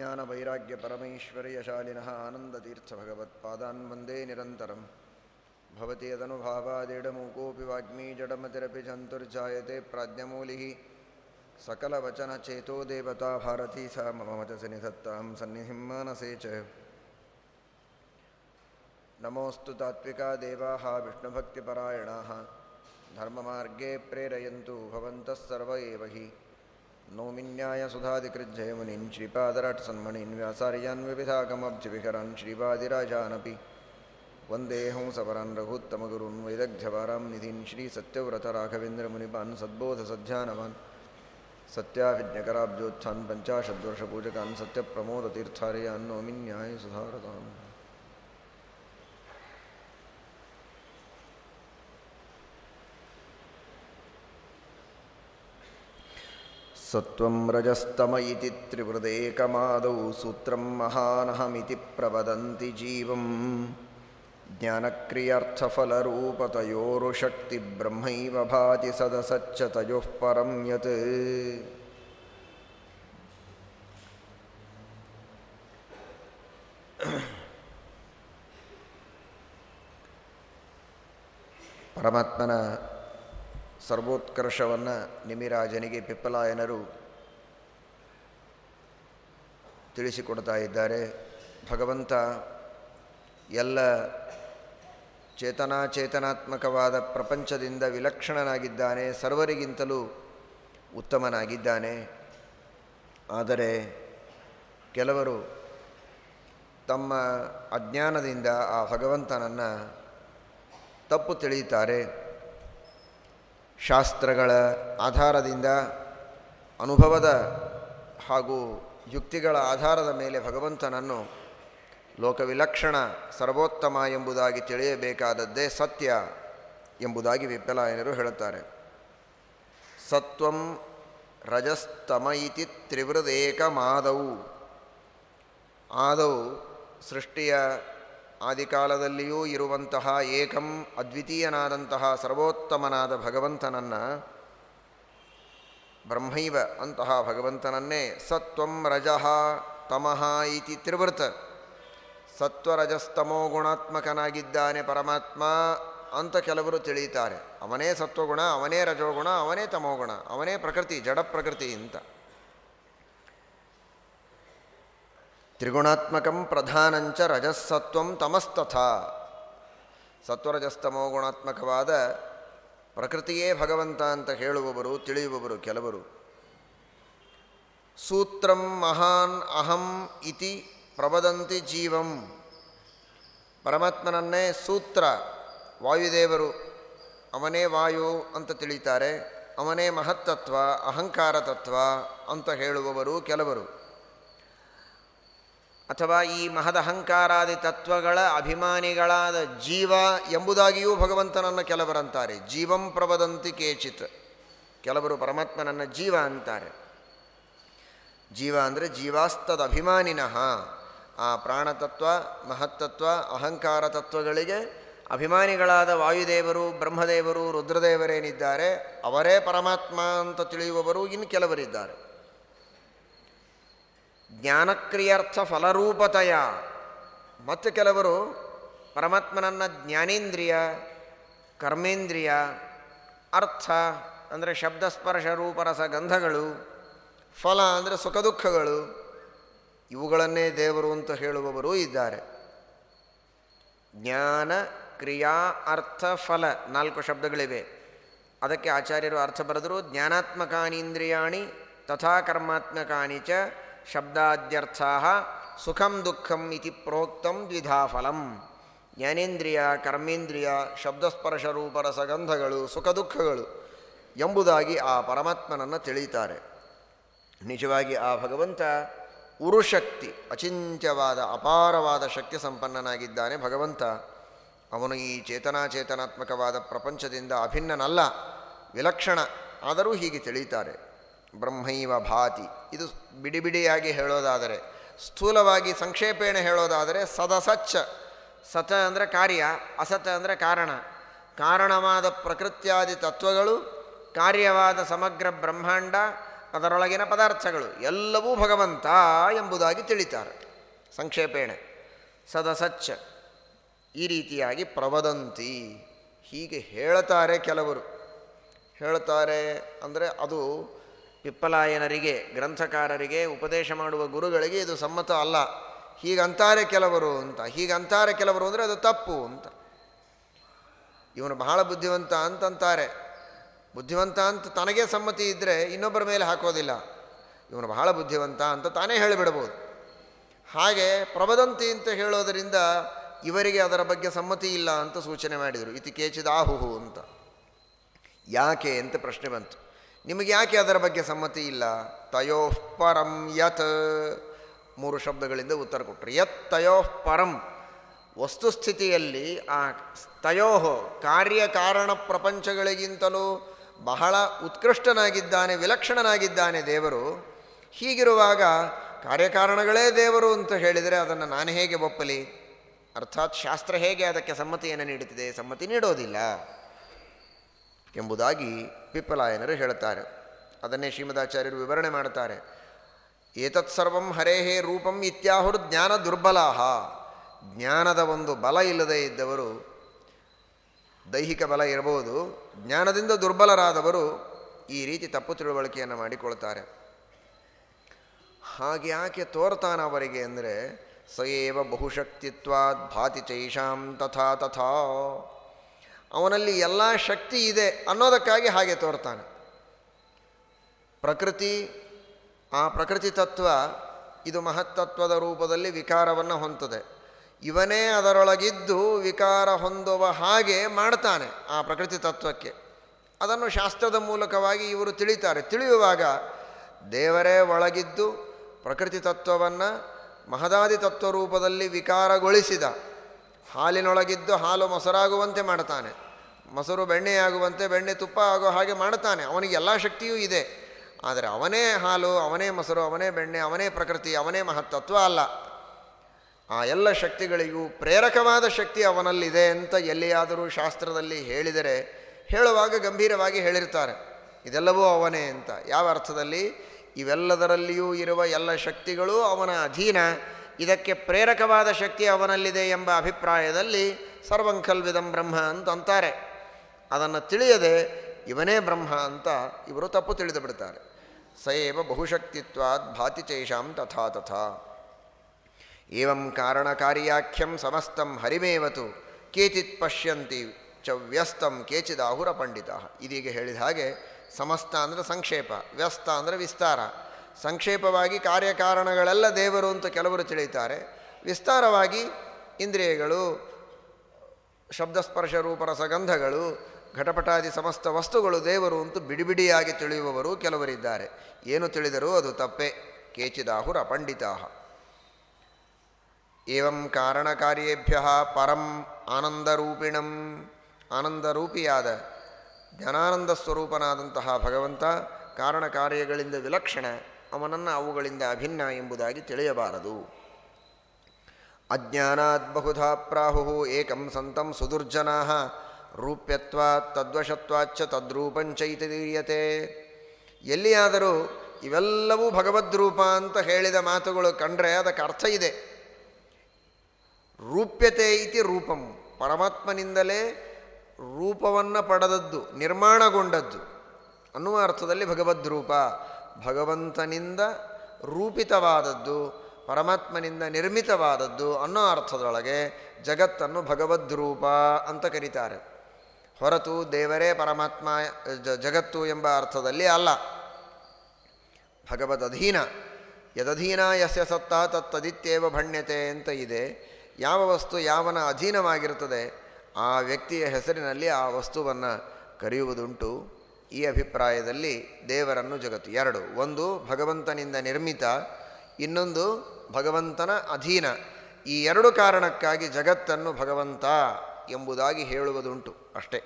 ज्ञानवैराग्यपरमैश्वर्यशालिनः आनन्दतीर्थभगवत्पादान् वन्दे निरन्तरं भवति यदनुभावादेडमूकोऽपि वाग्मी जडमतिरपि जन्तुर्जायते प्राज्ञमूलिः सकलवचनचेतो देवता भारती सा मम वचसि निधत्तां सन्निधिं मानसे च नमोऽस्तु तात्विका देवाः विष्णुभक्तिपरायणाः धर्ममार्गे प्रेरयन्तु भवन्तः सर्व एव हि नौमिन्याय सुधाधिकृज्जयमुनिं श्रीपादराट्सन्मणिन् व्यासार्यान् विविधाकमब्जविहरान् श्रीपादिराजानपि। वन्देऽहं सपरान् रघुत्तमगुरुन् वैदग्ध्यवारां निधिन् श्रीसत्यव्रतराघवेन्द्रमुनिपान् सद्बोधसज्जानवान्। सत्याभिज्ञकराब्जोत्थान् पञ्चाशद्वर्षपूजकान् सत्यप्रमोदतीर्थार्यान् नौमिन्याय सुधारताम्। सत्त्वं रजस्तम इति त्रिवृदेकमादौ सूत्रं महानहमिति प्रवदन्ति जीवं ज्ञानक्रियार्थफलरूपतयोरुशक्तिब्रह्मैव भाति सदसच्च तयोः परं यत् ಪರಮಾತ್ಮನ ಸರ್ವೋತ್ಕರ್ಷವನ್ನು ನಿಮಿರಾಜನಿಗೆ ಪಿಪ್ಪಲಾಯನರು ತಿಳಿಸಿಕೊಡ್ತಾ ಇದ್ದಾರೆ. ಭಗವಂತ ಎಲ್ಲ ಚೇತನಾಚೇತನಾತ್ಮಕವಾದ ಪ್ರಪಂಚದಿಂದ ವಿಲಕ್ಷಣನಾಗಿದ್ದಾನೆ. ಸರ್ವರಿಗಿಂತಲೂ ಉತ್ತಮನಾಗಿದ್ದಾನೆ. ಆದರೆ ಕೆಲವರು ತಮ್ಮ ಅಜ್ಞಾನದಿಂದ ಆ ಭಗವಂತನನ್ನು ತಪ್ಪು ತಿಳಿಯುತ್ತಾರೆ. ಶಾಸ್ತ್ರಗಳ ಆಧಾರದಿಂದ ಅನುಭವದ ಹಾಗೂ ಯುಕ್ತಿಗಳ ಆಧಾರದ ಮೇಲೆ ಭಗವಂತನನ್ನು ಲೋಕವಿಲಕ್ಷಣ ಸರ್ವೋತ್ತಮ ಎಂಬುದಾಗಿ ತಿಳಿಯಬೇಕಾದದ್ದೇ ಸತ್ಯ ಎಂಬುದಾಗಿ ವಿಪ್ಪಲಾಯನರು ಹೇಳುತ್ತಾರೆ. ಸತ್ವಂ ರಜಸ್ತಮ ಇತಿ ತ್ರಿವೃದೇಕಮಾದವು ಆದವು ಸೃಷ್ಟಿಯ ಆದಿಕಾಲದಲ್ಲಿಯೂ ಇರುವಂತಹ ಏಕಂ ಅದ್ವಿತೀಯನಾದಂತಹ ಸರ್ವೋತ್ತಮನಾದ ಭಗವಂತನನ್ನು ಬ್ರಹ್ಮೈವ ಅಂತಹ ಭಗವಂತನನ್ನೇ ಸತ್ವಂ ರಜಃ ತಮಃ ಇತಿ ತ್ರಿವೃತ. ಸತ್ವರಜಸ್ತಮೋ ಗುಣಾತ್ಮಕನಾಗಿದ್ದಾನೆ ಪರಮಾತ್ಮ ಅಂತ ಕೆಲವರು ತಿಳಿಯುತ್ತಾರೆ. ಅವನೇ ಸತ್ವಗುಣ, ಅವನೇ ರಜೋಗುಣ, ಅವನೇ ತಮೋಗುಣ, ಅವನೇ ಪ್ರಕೃತಿ ಜಡ ಪ್ರಕೃತಿ ಅಂತ. ತ್ರಿಗುಣಾತ್ಮಕಂ ಪ್ರಧಾನಂಚ ರಜಸ್ಸತ್ವಂ ತಮಸ್ತಥಾ ಸತ್ವರಜಸ್ತಮೋ ಗುಣಾತ್ಮಕವಾದ ಪ್ರಕೃತಿಯೇ ಭಗವಂತ ಅಂತ ಹೇಳುವವರು ತಿಳಿಯುವವರು ಕೆಲವರು. ಸೂತ್ರಂ ಮಹಾನ್ ಅಹಂ ಇತಿ ಪ್ರಬದಂತಿ ಜೀವಂ ಪರಮಾತ್ಮನನ್ನೇ ಸೂತ್ರ ವಾಯುದೇವರು ಅವನೇ ವಾಯು ಅಂತ ತಿಳಿತಾರೆ ಅವನೇ ಮಹತ್ತತ್ವ ಅಹಂಕಾರ ತತ್ವ ಅಂತ ಹೇಳುವವರು ಕೆಲವರು. ಅಥವಾ ಈ ಮಹದಹಂಕಾರಾದಿ ತತ್ವಗಳ ಅಭಿಮಾನಿಗಳಾದ ಜೀವ ಎಂಬುದಾಗಿಯೂ ಭಗವಂತನನ್ನು ಕೆಲವರಂತಾರೆ. ಜೀವಂ ಪ್ರವದಂತಿ ಕೇಚಿತ್. ಕೆಲವರು ಪರಮಾತ್ಮನನ್ನು ಜೀವ ಅಂತಾರೆ. ಜೀವ ಅಂದರೆ ಜೀವಾಸ್ತದ ಅಭಿಮಾನಿನಃ ಆ ಪ್ರಾಣತತ್ವ, ಮಹತ್ತತ್ವ, ಅಹಂಕಾರ ತತ್ವಗಳಿಗೆ ಅಭಿಮಾನಿಗಳಾದ ವಾಯುದೇವರು, ಬ್ರಹ್ಮದೇವರು, ರುದ್ರದೇವರೇನಿದ್ದಾರೆ, ಅವರೇ ಪರಮಾತ್ಮ ಅಂತ ತಿಳಿಯುವವರು ಇನ್ನು ಕೆಲವರಿದ್ದಾರೆ. ಜ್ಞಾನಕ್ರಿಯಾರ್ಥ ಫಲರೂಪತೆಯ ಮತ್ತು ಕೆಲವರು ಪರಮಾತ್ಮನನ್ನು ಜ್ಞಾನೇಂದ್ರಿಯ, ಕರ್ಮೇಂದ್ರಿಯ, ಅರ್ಥ ಅಂದರೆ ಶಬ್ದಸ್ಪರ್ಶ ರೂಪರಸ ಗಂಧಗಳು ಫಲ ಅಂದರೆ ಸುಖ ದುಃಖಗಳು ಇವುಗಳನ್ನೇ ದೇವರು ಅಂತ ಹೇಳುವವರೂ ಇದ್ದಾರೆ. ಜ್ಞಾನ, ಕ್ರಿಯಾ, ಅರ್ಥ, ಫಲ ನಾಲ್ಕು ಶಬ್ದಗಳಿವೆ. ಅದಕ್ಕೆ ಆಚಾರ್ಯರು ಅರ್ಥ ಬರೆದರು, ಜ್ಞಾನಾತ್ಮಕಾನೀಂದ್ರಿಯಾಣಿ, ತಥಾ ಕರ್ಮಾತ್ಮಕಾನಿ ಚ ಶಬ್ದಾದ್ಯರ್ಥ ಸುಖಂ ದುಃಖಂ ಇತಿ ಪ್ರೋಕ್ತಂ ದ್ವಿಧಾ ಫಲಂ ಜ್ಞಾನೇಂದ್ರಿಯ, ಕರ್ಮೇಂದ್ರಿಯ, ಶಬ್ದಸ್ಪರ್ಶ ರೂಪರಸಗಂಧಗಳು ಸುಖ ದುಃಖಗಳು ಎಂಬುದಾಗಿ ಆ ಪರಮಾತ್ಮನನ್ನು ತಿಳಿಯುತ್ತಾರೆ. ನಿಜವಾಗಿ ಆ ಭಗವಂತ ಉರುಶಕ್ತಿ, ಅಚಿಂತ್ಯವಾದ, ಅಪಾರವಾದ ಶಕ್ತಿ ಸಂಪನ್ನನಾಗಿದ್ದಾನೆ ಭಗವಂತ. ಅವನು ಈ ಚೇತನಾಚೇತನಾತ್ಮಕವಾದ ಪ್ರಪಂಚದಿಂದ ಅಭಿನ್ನನಲ್ಲ, ವಿಲಕ್ಷಣ, ಆದರೂ ಹೀಗೆ ತಿಳಿಯುತ್ತಾರೆ. ಬ್ರಹ್ಮೈವ ಭಾತಿ. ಇದು ಬಿಡಿ ಬಿಡಿಯಾಗಿ ಹೇಳೋದಾದರೆ, ಸ್ಥೂಲವಾಗಿ ಸಂಕ್ಷೇಪೇಣ ಹೇಳೋದಾದರೆ ಸದಸಚ್ಚ. ಸತ ಅಂದರೆ ಕಾರ್ಯ ಅಸತ ಅಂದರೆ ಕಾರಣ. ಕಾರಣವಾದ ಪ್ರಕೃತ್ಯಾದಿ ತತ್ವಗಳು, ಕಾರ್ಯವಾದ ಸಮಗ್ರ ಬ್ರಹ್ಮಾಂಡ, ಅದರೊಳಗಿನ ಪದಾರ್ಥಗಳು, ಎಲ್ಲವೂ ಭಗವಂತ ಎಂಬುದಾಗಿ ತಿಳಿತಾರೆ. ಸಂಕ್ಷೇಪೇಣ. ಸದಸಚ್ಚ. ಈ ರೀತಿಯಾಗಿ ಪ್ರವದಂತಿ. ಹೀಗೆ ಹೇಳ್ತಾರೆ ಕೆಲವರು. ಹೇಳ್ತಾರೆ ಅಂದರೆ ಅದು ಪಿಪ್ಪಲಾಯನರಿಗೆ, ಗ್ರಂಥಕಾರರಿಗೆ, ಉಪದೇಶ ಮಾಡುವ ಗುರುಗಳಿಗೆ ಇದು ಸಮ್ಮತ ಅಲ್ಲ. ಹೀಗಂತಾರೆ ಕೆಲವರು ಅಂತ, ಹೀಗಂತಾರೆ ಕೆಲವರು ಅಂದರೆ ಅದು ತಪ್ಪು ಅಂತ. ಇವನು ಬಹಳ ಬುದ್ಧಿವಂತ ಅಂತಂತಾರೆ. ಬುದ್ಧಿವಂತ ಅಂತ ತನಗೇ ಸಮ್ಮತಿ ಇದ್ದರೆ ಇನ್ನೊಬ್ಬರ ಮೇಲೆ ಹಾಕೋದಿಲ್ಲ. ಇವನು ಬಹಳ ಬುದ್ಧಿವಂತ ಅಂತ ತಾನೇ ಹೇಳಿಬಿಡ್ಬೋದು ಹಾಗೆ ಪ್ರಬದಂತಿ ಅಂತ ಹೇಳೋದರಿಂದ ಇವರಿಗೆ ಅದರ ಬಗ್ಗೆ ಸಮ್ಮತಿ ಇಲ್ಲ ಅಂತ ಸೂಚನೆ ಮಾಡಿದರು. ಇತಿ ಕೇಚಿದಾಹುಹು ಅಂತ. ಯಾಕೆ ಅಂತ ಪ್ರಶ್ನೆ ಬಂತು. ನಿಮಗೆ ಯಾಕೆ ಅದರ ಬಗ್ಗೆ ಸಮ್ಮತಿ ಇಲ್ಲ? ತಯೋಃ ಪರಂ ಯತ್. ಮೂರು ಶಬ್ದಗಳಿಂದ ಉತ್ತರ ಕೊಟ್ಟರು. ಯತ್ ತಯೋಃ ಪರಂ. ವಸ್ತುಸ್ಥಿತಿಯಲ್ಲಿ ಆ ತಯೋ ಕಾರ್ಯಕಾರಣ ಪ್ರಪಂಚಗಳಿಗಿಂತಲೂ ಬಹಳ ಉತ್ಕೃಷ್ಟನಾಗಿದ್ದಾನೆ, ವಿಲಕ್ಷಣನಾಗಿದ್ದಾನೆ ದೇವರು. ಹೀಗಿರುವಾಗ ಕಾರ್ಯಕಾರಣಗಳೇ ದೇವರು ಅಂತ ಹೇಳಿದರೆ ಅದನ್ನು ನಾನು ಹೇಗೆ ಒಪ್ಪಲಿ? ಅರ್ಥಾತ್ ಶಾಸ್ತ್ರ ಹೇಗೆ ಅದಕ್ಕೆ ಸಮ್ಮತಿಯನ್ನು ನೀಡುತ್ತಿದೆ? ಸಮ್ಮತಿ ನೀಡೋದಿಲ್ಲ. ಎಂಬುದಾಗಿ ಪಿಪ್ಪಲಾಯನರು ಹೇಳುತ್ತಾರೆ. ಅದನ್ನೇ ಶ್ರೀಮದಾಚಾರ್ಯರು ವಿವರಣೆ ಮಾಡುತ್ತಾರೆ. ಏತತ್ಸರ್ವಂ ಹರೇಹೇ ರೂಪಂ ಇತ್ಯಾಹುರ್ ಜ್ಞಾನ ದುರ್ಬಲಾಹ. ಜ್ಞಾನದ ಒಂದು ಬಲ ಇಲ್ಲದೇ ಇದ್ದವರು, ದೈಹಿಕ ಬಲ ಇರಬಹುದು, ಜ್ಞಾನದಿಂದ ದುರ್ಬಲರಾದವರು ಈ ರೀತಿ ತಪ್ಪು ತಿಳುವಳಿಕೆಯನ್ನು ಮಾಡಿಕೊಳ್ತಾರೆ. ಹಾಗೆ ಯಾಕೆ ತೋರ್ತಾನ ಅವರಿಗೆ ಅಂದರೆ, ಸಯೇವ ಬಹುಶಕ್ತಿತ್ವಾ ಭಾತಿ ಚೈಷಾಂ ತಥಾ ತಥಾ. ಅವನಲ್ಲಿ ಎಲ್ಲ ಶಕ್ತಿ ಇದೆ ಅನ್ನೋದಕ್ಕಾಗಿ ಹಾಗೆ ತೋರ್ತಾನೆ. ಪ್ರಕೃತಿ, ಆ ಪ್ರಕೃತಿ ತತ್ವ ಇದು ಮಹತ್ತತ್ವದ ರೂಪದಲ್ಲಿ ವಿಕಾರವನ್ನು ಹೊಂತದೆ ಇವನೇ ಅದರೊಳಗಿದ್ದು ವಿಕಾರ ಹೊಂದುವ ಹಾಗೆ ಮಾಡ್ತಾನೆ ಆ ಪ್ರಕೃತಿ ತತ್ವಕ್ಕೆ. ಅದನ್ನು ಶಾಸ್ತ್ರದ ಮೂಲಕವಾಗಿ ಇವರು ತಿಳಿತಾರೆ. ತಿಳಿಯುವಾಗ ದೇವರೇ ಒಳಗಿದ್ದು ಪ್ರಕೃತಿ ತತ್ವವನ್ನು ಮಹದಾದಿ ತತ್ವ ರೂಪದಲ್ಲಿ ವಿಕಾರಗೊಳಿಸಿದ ಹಾಲಿನೊಳಗಿದ್ದು ಹಾಲು ಮೊಸರಾಗುವಂತೆ ಮಾಡ್ತಾನೆ. ಮೊಸರು ಬೆಣ್ಣೆಯಾಗುವಂತೆ, ಬೆಣ್ಣೆ ತುಪ್ಪ ಆಗೋ ಹಾಗೆ ಮಾಡ್ತಾನೆ. ಅವನಿಗೆ ಎಲ್ಲ ಶಕ್ತಿಯೂ ಇದೆ. ಆದರೆ ಅವನೇ ಹಾಲು, ಅವನೇ ಮೊಸರು, ಅವನೇ ಬೆಣ್ಣೆ, ಅವನೇ ಪ್ರಕೃತಿ, ಅವನೇ ಮಹತ್ತತ್ವ ಅಲ್ಲ. ಆ ಎಲ್ಲ ಶಕ್ತಿಗಳಿಗೂ ಪ್ರೇರಕವಾದ ಶಕ್ತಿ ಅವನಲ್ಲಿದೆ ಅಂತ ಎಲ್ಲಿಯಾದರೂ ಶಾಸ್ತ್ರದಲ್ಲಿ ಹೇಳಿದರೆ ಹೇಳುವಾಗ ಗಂಭೀರವಾಗಿ ಹೇಳಿರ್ತಾರೆ ಇದೆಲ್ಲವೂ ಅವನೇ ಅಂತ. ಯಾವ ಅರ್ಥದಲ್ಲಿ? ಇವೆಲ್ಲದರಲ್ಲಿಯೂ ಇರುವ ಎಲ್ಲ ಶಕ್ತಿಗಳು ಅವನ ಅಧೀನ. ಇದಕ್ಕೆ ಪ್ರೇರಕವಾದ ಶಕ್ತಿ ಅವನಲ್ಲಿದೆ ಎಂಬ ಅಭಿಪ್ರಾಯದಲ್ಲಿ ಸರ್ವಂಕಲ್ವಿದಂ ಬ್ರಹ್ಮ ಅಂತ ಅಂತಾರೆ. ಅದನ್ನು ತಿಳಿಯದೆ ಇವನೇ ಬ್ರಹ್ಮ ಅಂತ ಇವರು ತಪ್ಪು ತಿಳಿದು ಬಿಡ್ತಾರೆ. ಸೇವ ಬಹುಶಕ್ತಿತ್ವಾದ್ ಭಾತಿ ಚೈಷಾಂ ತಥಾ ತಥಾ. ಏವಂ ಕಾರಣಕಾರ್ಯಾಖ್ಯಂ ಸಮಸ್ತಂ ಹರಿಮೇವತು ಕೇಚಿತ್ ಪಶ್ಯಂತಿ ಚ ವ್ಯಸ್ತಂ ಕೇಚಿದಾಹುರ ಪಂಡಿತ. ಇದೀಗ ಹೇಳಿದ ಹಾಗೆ ಸಮಸ್ತ ಅಂದರೆ ಸಂಕ್ಷೇಪ, ವ್ಯಸ್ತ ಅಂದರೆ ವಿಸ್ತಾರ. ಸಂಕ್ಷೇಪವಾಗಿ ಕಾರ್ಯಕಾರಣಗಳೆಲ್ಲ ದೇವರು ಅಂತ ಕೆಲವರು ತಿಳಿತಾರೆ. ವಿಸ್ತಾರವಾಗಿ ಇಂದ್ರಿಯಗಳು, ಶಬ್ದಸ್ಪರ್ಶ ರೂಪರಸಗಂಧಗಳು ಘಟಪಟಾದಿ ಸಮಸ್ತ ವಸ್ತುಗಳು ದೇವರು ಅಂತೂ ಬಿಡಿಬಿಡಿಯಾಗಿ ತಿಳಿಯುವವರು ಕೆಲವರಿದ್ದಾರೆ. ಏನು ತಿಳಿದರೂ ಅದು ತಪ್ಪೆ. ಕೇಚಿದಾಹುರ ಅಪಂಡಿತಾ ಏವಂ ಕಾರಣಕಾರ್ಯೇಭ್ಯ ಪರಂ ಆನಂದರೂಪಿಣಂ. ಆನಂದರೂಪಿಯಾದ ಜ್ಞಾನಾನಂದ ಸ್ವರೂಪನಾದಂತಹ ಭಗವಂತ ಕಾರಣ ಕಾರ್ಯಗಳಿಂದ ವಿಲಕ್ಷಣ ಅವನನ್ನು ಅವುಗಳಿಂದ ಅಭಿನ್ನ ಎಂಬುದಾಗಿ ತಿಳಿಯಬಾರದು. ಅಜ್ಞಾನಾತ್ ಬಹುಧಾ ಪ್ರಾಹು ಏಕಂ ಸಂತಂ ಸುದುರ್ಜನಾ, ರೂಪ್ಯತ್ವಾತ್ ತದ್ವಶತ್ವಾಚ್ಚ ತದ್ರೂಪಂಚೈತೀಯತೆ ಎಲ್ಲಿಯಾದರೂ ಇವೆಲ್ಲವೂ ಭಗವದ್ರೂಪ ಅಂತ ಹೇಳಿದ ಮಾತುಗಳು ಕಂಡ್ರೆ ಅದಕ್ಕೆ ಅರ್ಥ ಇದೆ. ರೂಪ್ಯತೆ ಇತಿ ರೂಪಂ, ಪರಮಾತ್ಮನಿಂದಲೇ ರೂಪವನ್ನು ಪಡೆದದ್ದು, ನಿರ್ಮಾಣಗೊಂಡದ್ದು ಅನ್ನುವ ಅರ್ಥದಲ್ಲಿ ಭಗವದ್ರೂಪ ಭಗವಂತನಿಂದ ರೂಪಿತವಾದದ್ದು, ಪರಮಾತ್ಮನಿಂದ ನಿರ್ಮಿತವಾದದ್ದು ಅನ್ನೋ ಅರ್ಥದೊಳಗೆ ಜಗತ್ತನ್ನು ಭಗವದ್ರೂಪ ಅಂತ ಕರೀತಾರೆ. ಹೊರತು ದೇವರೇ ಪರಮಾತ್ಮ ಜಗತ್ತು ಎಂಬ ಅರ್ಥದಲ್ಲಿ ಅಲ್ಲ. ಭಗವದಧೀನ, ಯದಧೀನ ಯಸ್ಯ ಸತ್ತ ತತ್ತದಿತ್ಯೇವ ಭಣ್ಯತೆ ಅಂತ ಇದೆ. ಯಾವ ವಸ್ತು ಯಾವನ ಅಧೀನವಾಗಿರುತ್ತದೆ, ಆ ವ್ಯಕ್ತಿಯ ಹೆಸರಿನಲ್ಲಿ ಆ ವಸ್ತುವನ್ನು ಕರೆಯುವುದುಂಟು. ಈ ಅಭಿಪ್ರಾಯದಲ್ಲಿ ದೇವರನ್ನು ಜಗತ್ತು. ಎರಡು, ಒಂದು, ಭಗವಂತನಿಂದ ನಿರ್ಮಿತ, ಇನ್ನೊಂದು, ಭಗವಂತನ ಅಧೀನ. ಈ ಎರಡು ಕಾರಣಕ್ಕಾಗಿ ಜಗತ್ತನ್ನು ಭಗವಂತ ಎಂಬುದಾಗಿ ಹೇಳುವುದುಂಟು ಅಷ್ಟೇ.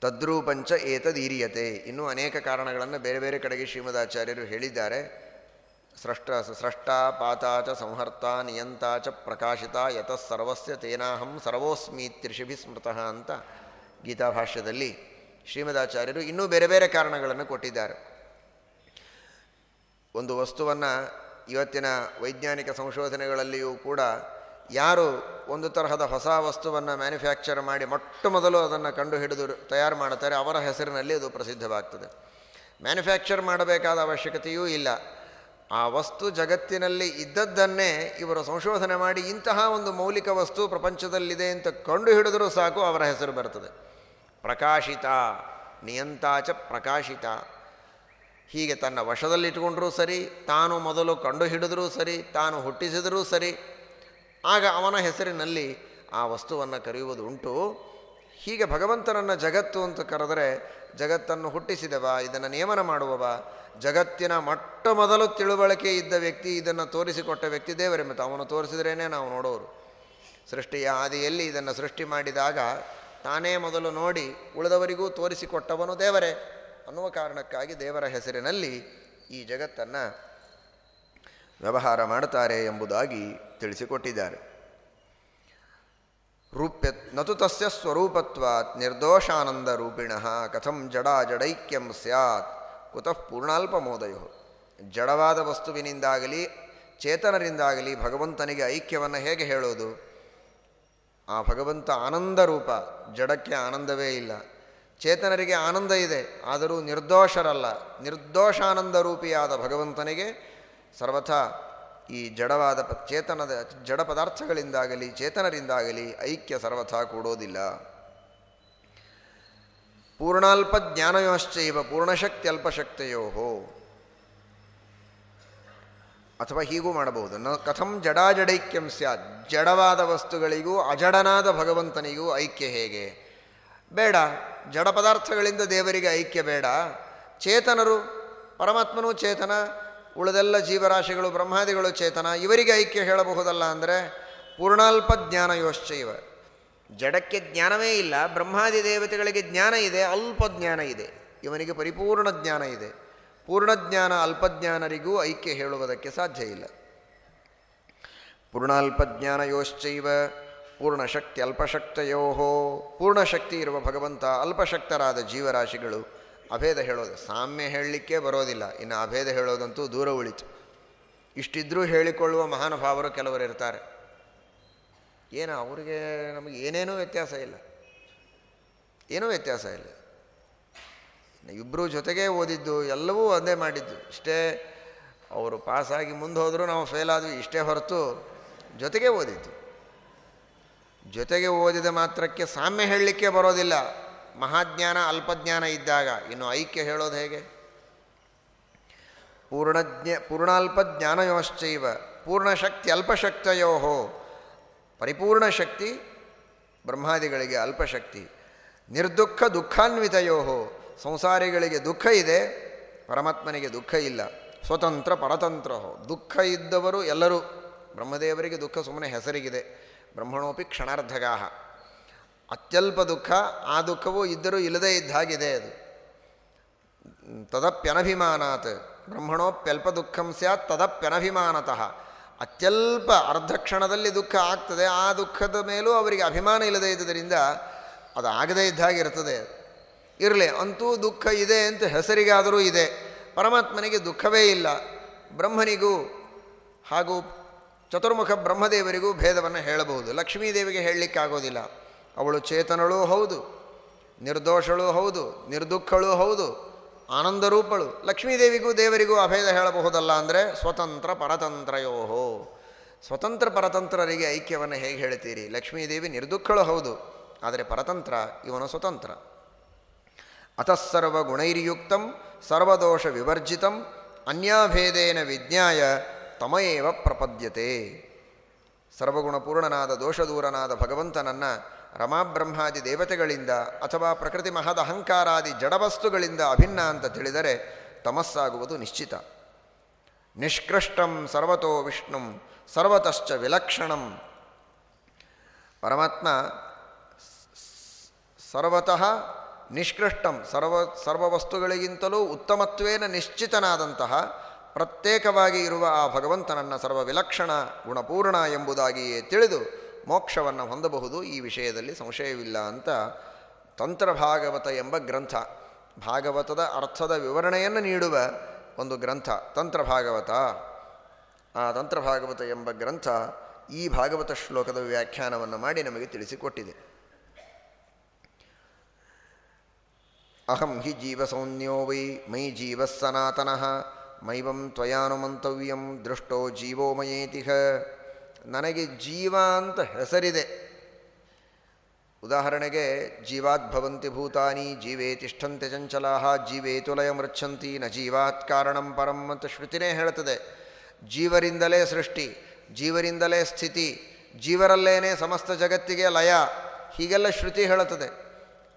ತದ್ರೂಪಂಚ ಏತದೀರಿಯತೆ ಇನ್ನೂ ಅನೇಕ ಕಾರಣಗಳನ್ನು ಬೇರೆ ಬೇರೆ ಕಡೆಗೆ ಶ್ರೀಮದಾಚಾರ್ಯರು ಹೇಳಿದ್ದಾರೆ. ಸೃಷ್ಟ ಸೃಷ್ಟ ಪಾತಾಚ ಸಂಹರ್ತ ನಿಯಂತಾಚ ಪ್ರಕಾಶಿತ, ಯತಃ ಸರ್ವಸ್ಯ ತೇನಾಹಂ ಸರ್ವೋಸ್ಮೀತ್ರಿಷಿಭಿ ಸ್ಮೃತಃ ಅಂತ ಗೀತಾಭಾಷ್ಯದಲ್ಲಿ ಶ್ರೀಮದಾಚಾರ್ಯರು ಇನ್ನೂ ಬೇರೆ ಬೇರೆ ಕಾರಣಗಳನ್ನು ಕೊಟ್ಟಿದ್ದಾರೆ. ಒಂದು ವಸ್ತುವನ್ನು ಇವತ್ತಿನ ವೈಜ್ಞಾನಿಕ ಸಂಶೋಧನೆಗಳಲ್ಲಿಯೂ ಕೂಡ ಯಾರು ಒಂದು ತರಹದ ಹೊಸ ವಸ್ತುವನ್ನು ಮ್ಯಾನುಫ್ಯಾಕ್ಚರ್ ಮಾಡಿ ಮೊಟ್ಟ ಮೊದಲು ಅದನ್ನು ಕಂಡು ಹಿಡಿದು ತಯಾರು ಮಾಡುತ್ತಾರೆ ಅವರ ಹೆಸರಿನಲ್ಲಿ ಅದು ಪ್ರಸಿದ್ಧವಾಗ್ತದೆ. ಮ್ಯಾನುಫ್ಯಾಕ್ಚರ್ ಮಾಡಬೇಕಾದ ಅವಶ್ಯಕತೆಯೂ ಇಲ್ಲ. ಆ ವಸ್ತು ಜಗತ್ತಿನಲ್ಲಿ ಇದ್ದದ್ದನ್ನೇ ಇವರು ಸಂಶೋಧನೆ ಮಾಡಿ ಇಂತಹ ಒಂದು ಮೌಲಿಕ ವಸ್ತು ಪ್ರಪಂಚದಲ್ಲಿದೆ ಅಂತ ಕಂಡು ಹಿಡಿದರೂ ಸಾಕು ಅವರ ಹೆಸರು ಬರ್ತದೆ. ಪ್ರಕಾಶಿತ ನಿಯಂತಾಚ ಪ್ರಕಾಶಿತ. ಹೀಗೆ ತನ್ನ ವಶದಲ್ಲಿಟ್ಟುಕೊಂಡ್ರೂ ಸರಿ, ತಾನು ಮೊದಲು ಕಂಡು ಹಿಡಿದರೂ ಸರಿ, ತಾನು ಹುಟ್ಟಿಸಿದರೂ ಸರಿ, ಆಗ ಅವನ ಹೆಸರಿನಲ್ಲಿ ಆ ವಸ್ತುವನ್ನು ಕರೆಯುವುದು ಉಂಟು ಹೀಗೆ ಭಗವಂತನನ್ನು ಜಗತ್ತು ಅಂತ ಕರೆದರೆ, ಜಗತ್ತನ್ನು ಹುಟ್ಟಿಸಿದವ, ಇದನ್ನು ನಿಯಮನ ಮಾಡುವವ, ಜಗತ್ತಿನ ಮೊಟ್ಟ ಮೊದಲು ತಿಳುವಳಿಕೆ ಇದ್ದ ವ್ಯಕ್ತಿ, ಇದನ್ನು ತೋರಿಸಿಕೊಟ್ಟ ವ್ಯಕ್ತಿ ದೇವರೇ ಮತ್ತು ಅವನು ತೋರಿಸಿದ್ರೇ ನಾವು ನೋಡೋರು. ಸೃಷ್ಟಿಯ ಆದಿಯಲ್ಲಿ ಇದನ್ನು ಸೃಷ್ಟಿ ಮಾಡಿದಾಗ ತಾನೇ ಮೊದಲು ನೋಡಿ ಉಳಿದವರಿಗೂ ತೋರಿಸಿಕೊಟ್ಟವನು ದೇವರೇ ಅನ್ನುವ ಕಾರಣಕ್ಕಾಗಿ ದೇವರ ಹೆಸರಿನಲ್ಲಿ ಈ ಜಗತ್ತನ್ನು ವ್ಯವಹಾರ ಮಾಡುತ್ತಾರೆ ಎಂಬುದಾಗಿ ತಿಳಿಸಿಕೊಟ್ಟಿದ್ದಾರೆ. ರೂಪ್ಯ ನತು ತಸ್ಯ ಸ್ವರೂಪತ್ವಾತ್ ನಿರ್ದೋಷಾನಂದ ರೂಪಿಣ ಕಥಂ ಜಡಾ ಜಡೈಕ್ಯಂ ಸ್ಯಾತ್ ಕುತಃ ಪೂರ್ಣಾಲ್ಪ ಪೂರ್ಣಾಲ್ಪಮೋದಯೋ. ಜಡವಾದ ವಸ್ತುವಿನಿಂದಾಗಲಿ ಚೇತನರಿಂದಾಗಲಿ ಭಗವಂತನಿಗೆ ಐಕ್ಯವನ್ನು ಹೇಗೆ ಹೇಳೋದು? ಆ ಭಗವಂತ ಆನಂದ ರೂಪ, ಜಡಕ್ಕೆ ಆನಂದವೇ ಇಲ್ಲ. ಚೇತನರಿಗೆ ಆನಂದ ಇದೆ, ಆದರೂ ನಿರ್ದೋಷರಲ್ಲ. ನಿರ್ದೋಷಾನಂದ ರೂಪಿಯಾದ ಭಗವಂತನಿಗೆ ಸರ್ವಥಾ ಈ ಜಡವಾದ ಪ, ಚೇತನದ, ಜಡ ಪದಾರ್ಥಗಳಿಂದಾಗಲಿ, ಚೇತನರಿಂದಾಗಲಿ ಐಕ್ಯ ಸರ್ವಥಾ ಕೂಡೋದಿಲ್ಲ. ಪೂರ್ಣಾಲ್ಪ ಜ್ಞಾನಯೋಶ್ಚೈವ ಪೂರ್ಣಶಕ್ತಿ ಅಲ್ಪಶಕ್ತಿಯೋ ಅಥವಾ ಹೀಗೂ ಮಾಡಬಹುದು. ನ ಕಥಂ ಜಡಾಜಡೈಕ್ಯಂ ಸ್ಯಾತ್. ಜಡವಾದ ವಸ್ತುಗಳಿಗೂ ಅಜಡನಾದ ಭಗವಂತನಿಗೂ ಐಕ್ಯ ಹೇಗೆ? ಬೇಡ. ಜಡ ಪದಾರ್ಥಗಳಿಂದ ದೇವರಿಗೆ ಐಕ್ಯ ಬೇಡ. ಚೇತನರು, ಪರಮಾತ್ಮನೂ ಚೇತನ, ಉಳಿದೆಲ್ಲ ಜೀವರಾಶಿಗಳು, ಬ್ರಹ್ಮಾದಿಗಳು ಚೇತನ, ಇವರಿಗೆ ಐಕ್ಯ ಹೇಳಬಹುದಲ್ಲ ಅಂದರೆ ಪೂರ್ಣಾಲ್ಪ ಜ್ಞಾನ ಯೋಶ್ಚೈವ ಜಡಕ್ಕೆ ಜ್ಞಾನವೇ ಇಲ್ಲ, ಬ್ರಹ್ಮಾದಿ ದೇವತೆಗಳಿಗೆ ಜ್ಞಾನ ಇದೆ, ಅಲ್ಪ ಜ್ಞಾನ ಇದೆ. ಇವನಿಗೆ ಪರಿಪೂರ್ಣ ಜ್ಞಾನ ಇದೆ. ಪೂರ್ಣಜ್ಞಾನ ಅಲ್ಪಜ್ಞಾನರಿಗೂ ಐಕ್ಯ ಹೇಳುವುದಕ್ಕೆ ಸಾಧ್ಯ ಇಲ್ಲ. ಪೂರ್ಣಾಲ್ಪಜ್ಞಾನಯೋಶ್ಚೈವ, ಪೂರ್ಣಶಕ್ತಿ ಅಲ್ಪಶಕ್ತಯೋಹೋ, ಪೂರ್ಣಶಕ್ತಿ ಇರುವ ಭಗವಂತ ಅಲ್ಪಶಕ್ತರಾದ ಜೀವರಾಶಿಗಳು. ಅಭೇದ ಹೇಳೋದು ಸಾಮ್ಯ ಹೇಳಲಿಕ್ಕೆ ಬರೋದಿಲ್ಲ, ಇನ್ನು ಅಭೇದ ಹೇಳೋದಂತೂ ದೂರ ಉಳಿತು. ಇಷ್ಟಿದ್ರೂ ಹೇಳಿಕೊಳ್ಳುವ ಮಹಾನುಭಾವರು ಕೆಲವರು ಇರ್ತಾರೆ. ಏನು, ಅವರಿಗೆ ನಮಗೆ ಏನೇನೂ ವ್ಯತ್ಯಾಸ ಇಲ್ಲ. ಏನೂ ವ್ಯತ್ಯಾಸ ಇಲ್ಲ. ಇಬ್ಬರು ಜೊತೆಗೇ ಓದಿದ್ದು, ಎಲ್ಲವೂ ಒಂದೇ ಮಾಡಿದ್ದು. ಇಷ್ಟೇ ಅವರು ಪಾಸಾಗಿ ಮುಂದೆ ಹೋದರೂ ನಾವು ಫೇಲ್ ಆದ್ವಿ, ಇಷ್ಟೇ ಹೊರತು ಜೊತೆಗೆ ಓದಿದ್ದು. ಜೊತೆಗೆ ಓದಿದ ಮಾತ್ರಕ್ಕೆ ಸಾಮ್ಯ ಹೇಳಲಿಕ್ಕೆ ಬರೋದಿಲ್ಲ. ಮಹಾಜ್ಞಾನ, ಅಲ್ಪಜ್ಞಾನ ಇದ್ದಾಗ, ಇನ್ನು ಐಕ್ಯ ಹೇಳೋದು ಹೇಗೆ? ಪೂರ್ಣಜ್ಞ ಪೂರ್ಣಾಲ್ಪ ಜ್ಞಾನಯೋಶ್ಚೈವ ಪೂರ್ಣಶಕ್ತಿ ಅಲ್ಪಶಕ್ತಯೋ ಪರಿಪೂರ್ಣ ಶಕ್ತಿ ಬ್ರಹ್ಮಾದಿಗಳಿಗೆ ಅಲ್ಪಶಕ್ತಿ, ನಿರ್ದುಃಖ ದುಃಖಾನ್ವಿತಯೋ ಸಂಸಾರಿಗಳಿಗೆ ದುಃಖ ಇದೆ, ಪರಮಾತ್ಮನಿಗೆ ದುಃಖ ಇಲ್ಲ. ಸ್ವತಂತ್ರ ಪರತಂತ್ರ ದುಃಖ ಇದ್ದವರು ಎಲ್ಲರೂ, ಬ್ರಹ್ಮದೇವರಿಗೆ ದುಃಖ ಸುಮ್ಮನೆ ಹೆಸರಿಗಿದೆ. ಬ್ರಹ್ಮಣೋಪಿ ಕ್ಷಣಾರ್ಧಗಾಹ. ಅತ್ಯಲ್ಪ ದುಃಖ, ಆ ದುಃಖವೂ ಇದ್ದರೂ ಇಲ್ಲದೇ ಇದ್ದ ಹಾಗಿದೆ ಅದು. ತದಪ್ಯನಭಿಮಾನಾತ್. ಬ್ರಹ್ಮಣೋಪ್ಯಲ್ಪ ದುಃಖಂ ಸ್ಯಾತ್, ತದಪ್ಯನಭಿಮಾನತಃ. ಅತ್ಯಲ್ಪ ಅರ್ಧ ಕ್ಷಣದಲ್ಲಿ ದುಃಖ ಆಗ್ತದೆ, ಆ ದುಃಖದ ಮೇಲೂ ಅವರಿಗೆ ಅಭಿಮಾನ ಇಲ್ಲದೇ ಇದ್ದುದರಿಂದ ಅದು ಆಗದೇ ಇದ್ದಾಗಿರ್ತದೆ ಇರಲಿ, ಅಂತೂ ದುಃಖ ಇದೆ ಅಂತ ಹೆಸರಿಗಾದರೂ ಇದೆ. ಪರಮಾತ್ಮನಿಗೆ ದುಃಖವೇ ಇಲ್ಲ. ಬ್ರಹ್ಮನಿಗೂ ಹಾಗೂ ಚತುರ್ಮುಖ ಬ್ರಹ್ಮದೇವರಿಗೂ ಭೇದವನ್ನು ಹೇಳಬಹುದು. ಲಕ್ಷ್ಮೀದೇವಿಗೆ ಹೇಳಲಿಕ್ಕಾಗೋದಿಲ್ಲ. ಅವಳು ಚೇತನಳೂ ಹೌದು, ನಿರ್ದೋಷಳೂ ಹೌದು, ನಿರ್ದುಃಖಳೂ ಹೌದು, ಆನಂದರೂಪಳು. ಲಕ್ಷ್ಮೀದೇವಿಗೂ ದೇವರಿಗೂ ಅಭೇದ ಹೇಳಬಹುದಲ್ಲ ಅಂದರೆ ಸ್ವತಂತ್ರ ಪರತಂತ್ರಯೋಹೋ. ಸ್ವತಂತ್ರ ಪರತಂತ್ರರಿಗೆ ಐಕ್ಯವನ್ನು ಹೇಗೆ ಹೇಳ್ತೀರಿ? ಲಕ್ಷ್ಮೀದೇವಿ ನಿರ್ದುಃಖಳು ಹೌದು, ಆದರೆ ಪರತಂತ್ರ ಇವನು ಸ್ವತಂತ್ರ. ಅತಃಸರ್ವ ಗುಣೈರ್ಯುಕ್ತಂ ಸರ್ವದೋಷ ವಿವರ್ಜಿತಂ ಅನ್ಯಾಭೇದೇನ ವಿಜ್ಞಾಯ ತಮಯೇವ ಪ್ರಪದ್ಯತೆ. ಸರ್ವಗುಣಪೂರ್ಣನಾದ, ದೋಷದೂರನಾದ ಭಗವಂತನನ್ನು ರಮಾಬ್ರಹ್ಮಾದಿ ದೇವತೆಗಳಿಂದ ಅಥವಾ ಪ್ರಕೃತಿ ಮಹದ ಅಹಂಕಾರಾದಿ ಜಡವಸ್ತುಗಳಿಂದ ಅಭಿನ್ನ ಅಂತ ತಿಳಿದರೆ ತಮಸ್ಸಾಗುವುದು ನಿಶ್ಚಿತ. ನಿಷ್ಕೃಷ್ಟಂ ಸರ್ವತೋ ವಿಷ್ಣುಂ, ಸರ್ವತಶ್ಚ ವಿಲಕ್ಷಣಂ. ಪರಮಾತ್ಮ ಸರ್ವತಃ ನಿಷ್ಕೃಷ್ಟಂ ಸರ್ವ ಸರ್ವ ವಸ್ತುಗಳಿಗಿಂತಲೂ ಉತ್ತಮತ್ವೇನ ನಿಶ್ಚಿತನಾದಂತಹ ಪ್ರತ್ಯೇಕವಾಗಿ ಇರುವ ಆ ಭಗವಂತನನ್ನು ಸರ್ವ ವಿಲಕ್ಷಣ ಗುಣಪೂರ್ಣ ಎಂಬುದಾಗಿಯೇ ತಿಳಿದು ಮೋಕ್ಷವನ್ನು ಹೊಂದಬಹುದು. ಈ ವಿಷಯದಲ್ಲಿ ಸಂಶಯವಿಲ್ಲ ಅಂತ ತಂತ್ರಭಾಗವತ ಎಂಬ ಗ್ರಂಥ, ಭಾಗವತದ ಅರ್ಥದ ವಿವರಣೆಯನ್ನು ನೀಡುವ ಒಂದು ಗ್ರಂಥ, ತಂತ್ರಭಾಗವತ. ಆ ತಂತ್ರಭಾಗವತ ಎಂಬ ಗ್ರಂಥ ಈ ಭಾಗವತ ಶ್ಲೋಕದ ವ್ಯಾಖ್ಯಾನವನ್ನು ಮಾಡಿ ನಮಗೆ ತಿಳಿಸಿಕೊಟ್ಟಿದೆ. ಅಹಂ ಹಿ ಜೀವಸೌನ್ಯೋ ವೈ ಮೈ ಜೀವ ಸನಾತನಃ ಮೈವಂ ತ್ವಯಾನುಮಂತವ್ಯಂ ದೃಷ್ಟೋ ಜೀವೋ ಮಯೇತಿಹ ನನಗೆ ಜೀವ ಅಂತ ಹೆಸರಿದೆ. ಉದಾಹರಣೆಗೆ ಜೀವಾದ್ಭವಂತಿ ಭೂತಾನಿ, ಜೀವೇ ತಿಷ್ಠಂತೆ ಚಂಚಲಾ ಜೀವೇ ತುಲಯ ಮೃಚ್ಛಂತಿ, ನ ಜೀವಾತ್ ಕಾರಣಂ ಪರಂ ಅಂತ ಶ್ರುತಿನೇ ಹೇಳ್ತದೆ ಜೀವರಿಂದಲೇ ಸೃಷ್ಟಿ, ಜೀವರಿಂದಲೇ ಸ್ಥಿತಿ, ಜೀವರಲ್ಲೇನೆ ಸಮಸ್ತ ಜಗತ್ತಿಗೆ ಲಯ, ಹೀಗೆಲ್ಲ ಶ್ರುತಿ ಹೇಳುತ್ತದೆ.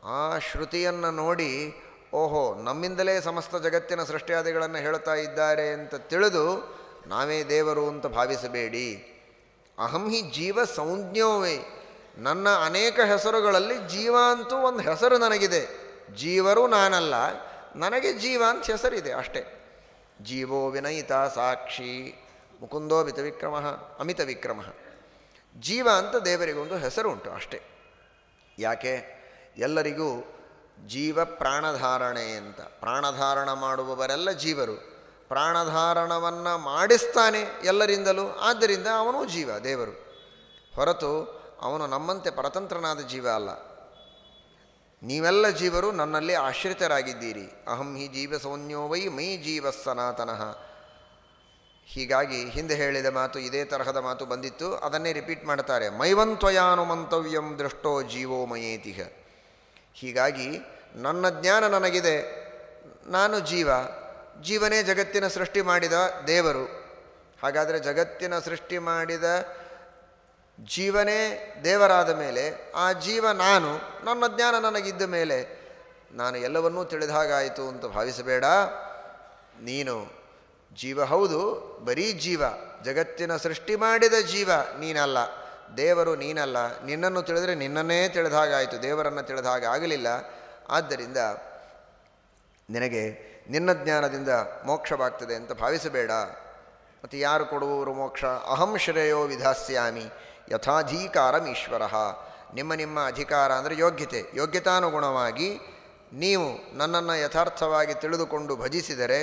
ಆ ಶ್ರುತಿಯನ್ನು ನೋಡಿ, ಓಹೋ, ನಮ್ಮಿಂದಲೇ ಸಮಸ್ತ ಜಗತ್ತಿನ ಸೃಷ್ಟಿಯಾದಿಗಳನ್ನು ಹೇಳ್ತಾ ಇದ್ದಾರೆ ಅಂತ ತಿಳಿದು, ನಾವೇ ದೇವರು ಅಂತ ಭಾವಿಸಬೇಡಿ. ಅಹಂ ಹಿ ಜೀವ ಸಂಜ್ಞೋವೇ ನನ್ನ ಅನೇಕ ಹೆಸರುಗಳಲ್ಲಿ ಜೀವ ಅಂತೂ ಒಂದು ಹೆಸರು ನನಗಿದೆ. ಜೀವರು ನಾನಲ್ಲ, ನನಗೆ ಜೀವ ಅಂತ ಹೆಸರಿದೆ ಅಷ್ಟೇ. ಜೀವೋ ವಿನಯಿತ ಸಾಕ್ಷಿ ಮುಕುಂದೋ ಮಿತ ವಿಕ್ರಮ ಅಮಿತ ವಿಕ್ರಮ. ಜೀವ ಅಂತ ದೇವರಿಗೊಂದು ಹೆಸರು ಉಂಟು ಅಷ್ಟೇ. ಯಾಕೆ? ಎಲ್ಲರಿಗೂ ಜೀವ ಪ್ರಾಣಧಾರಣೆ ಅಂತ. ಪ್ರಾಣಧಾರಣ ಮಾಡುವವರೆಲ್ಲ ಜೀವರು. ಪ್ರಾಣಧಾರಣವನ್ನು ಮಾಡಿಸ್ತಾನೆ ಎಲ್ಲರಿಂದಲೂ, ಆದ್ದರಿಂದ ಅವನೂ ಜೀವ, ದೇವರು. ಹೊರತು ಅವನು ನಮ್ಮಂತೆ ಪರತಂತ್ರನಾದ ಜೀವ ಅಲ್ಲ. ನೀವೆಲ್ಲ ಜೀವರು, ನನ್ನಲ್ಲಿ ಆಶ್ರಿತರಾಗಿದ್ದೀರಿ. ಅಹಂ ಹಿ ಜೀವ ಸೌನ್ಯೋ ವೈ ಮೈ ಜೀವ ಸನಾತನಃ. ಹೀಗಾಗಿ ಹಿಂದೆ ಹೇಳಿದ ಮಾತು, ಇದೇ ತರಹದ ಮಾತು ಬಂದಿತ್ತು. ಅದನ್ನೇ ರಿಪೀಟ್ ಮಾಡ್ತಾರೆ. ಮೈವಂತ್ವಯಾನುಮಂತವ್ಯಂ ದೃಷ್ಟೋ ಜೀವೋ ಮಯೇತಿಹ. ಹೀಗಾಗಿ ನನ್ನ ಜ್ಞಾನ ನನಗಿದೆ, ನಾನು ಜೀವ, ಜೀವನೇ ಜಗತ್ತಿನ ಸೃಷ್ಟಿ ಮಾಡಿದ ದೇವರು. ಹಾಗಾದರೆ ಜಗತ್ತಿನ ಸೃಷ್ಟಿ ಮಾಡಿದ ಜೀವನೇ ದೇವರಾದ ಮೇಲೆ, ಆ ಜೀವ ನಾನು, ನನ್ನ ಜ್ಞಾನ ನನಗಿದ್ದ ಮೇಲೆ, ನಾನು ಎಲ್ಲವನ್ನೂ ತಿಳಿದ ಹಾಗಾಯಿತು ಅಂತ ಭಾವಿಸಬೇಡ. ನೀನು ಜೀವ ಹೌದು, ಬರೀ ಜೀವ, ಜಗತ್ತಿನ ಸೃಷ್ಟಿ ಮಾಡಿದ ಜೀವ ನೀನಲ್ಲ. ದೇವರು ನೀನಲ್ಲ, ನಿನ್ನನ್ನು ತಿಳಿದರೆ ನಿನ್ನನ್ನೇ ತಿಳಿದ ಹಾಗಾಯಿತು ದೇವರನ್ನು ತಿಳಿದ ಹಾಗೆ ಆಗಲಿಲ್ಲ. ಆದ್ದರಿಂದ ನಿನಗೆ ನಿನ್ನ ಜ್ಞಾನದಿಂದ ಮೋಕ್ಷವಾಗ್ತದೆ ಅಂತ ಭಾವಿಸಬೇಡ. ಮತ್ತು ಯಾರು ಕೊಡುವವರು ಮೋಕ್ಷ? ಅಹಂ ಶ್ರೇಯೋ ವಿಧಾಸ್ಯಾಮಿ, ಯಥಾಧೀಕಾರಂ ಈಶ್ವರ. ನಿಮ್ಮ ನಿಮ್ಮ ಅಧಿಕಾರ ಅಂದರೆ ಯೋಗ್ಯತೆ, ಯೋಗ್ಯತಾನುಗುಣವಾಗಿ ನೀವು ನನ್ನನ್ನು ಯಥಾರ್ಥವಾಗಿ ತಿಳಿದುಕೊಂಡು ಭಜಿಸಿದರೆ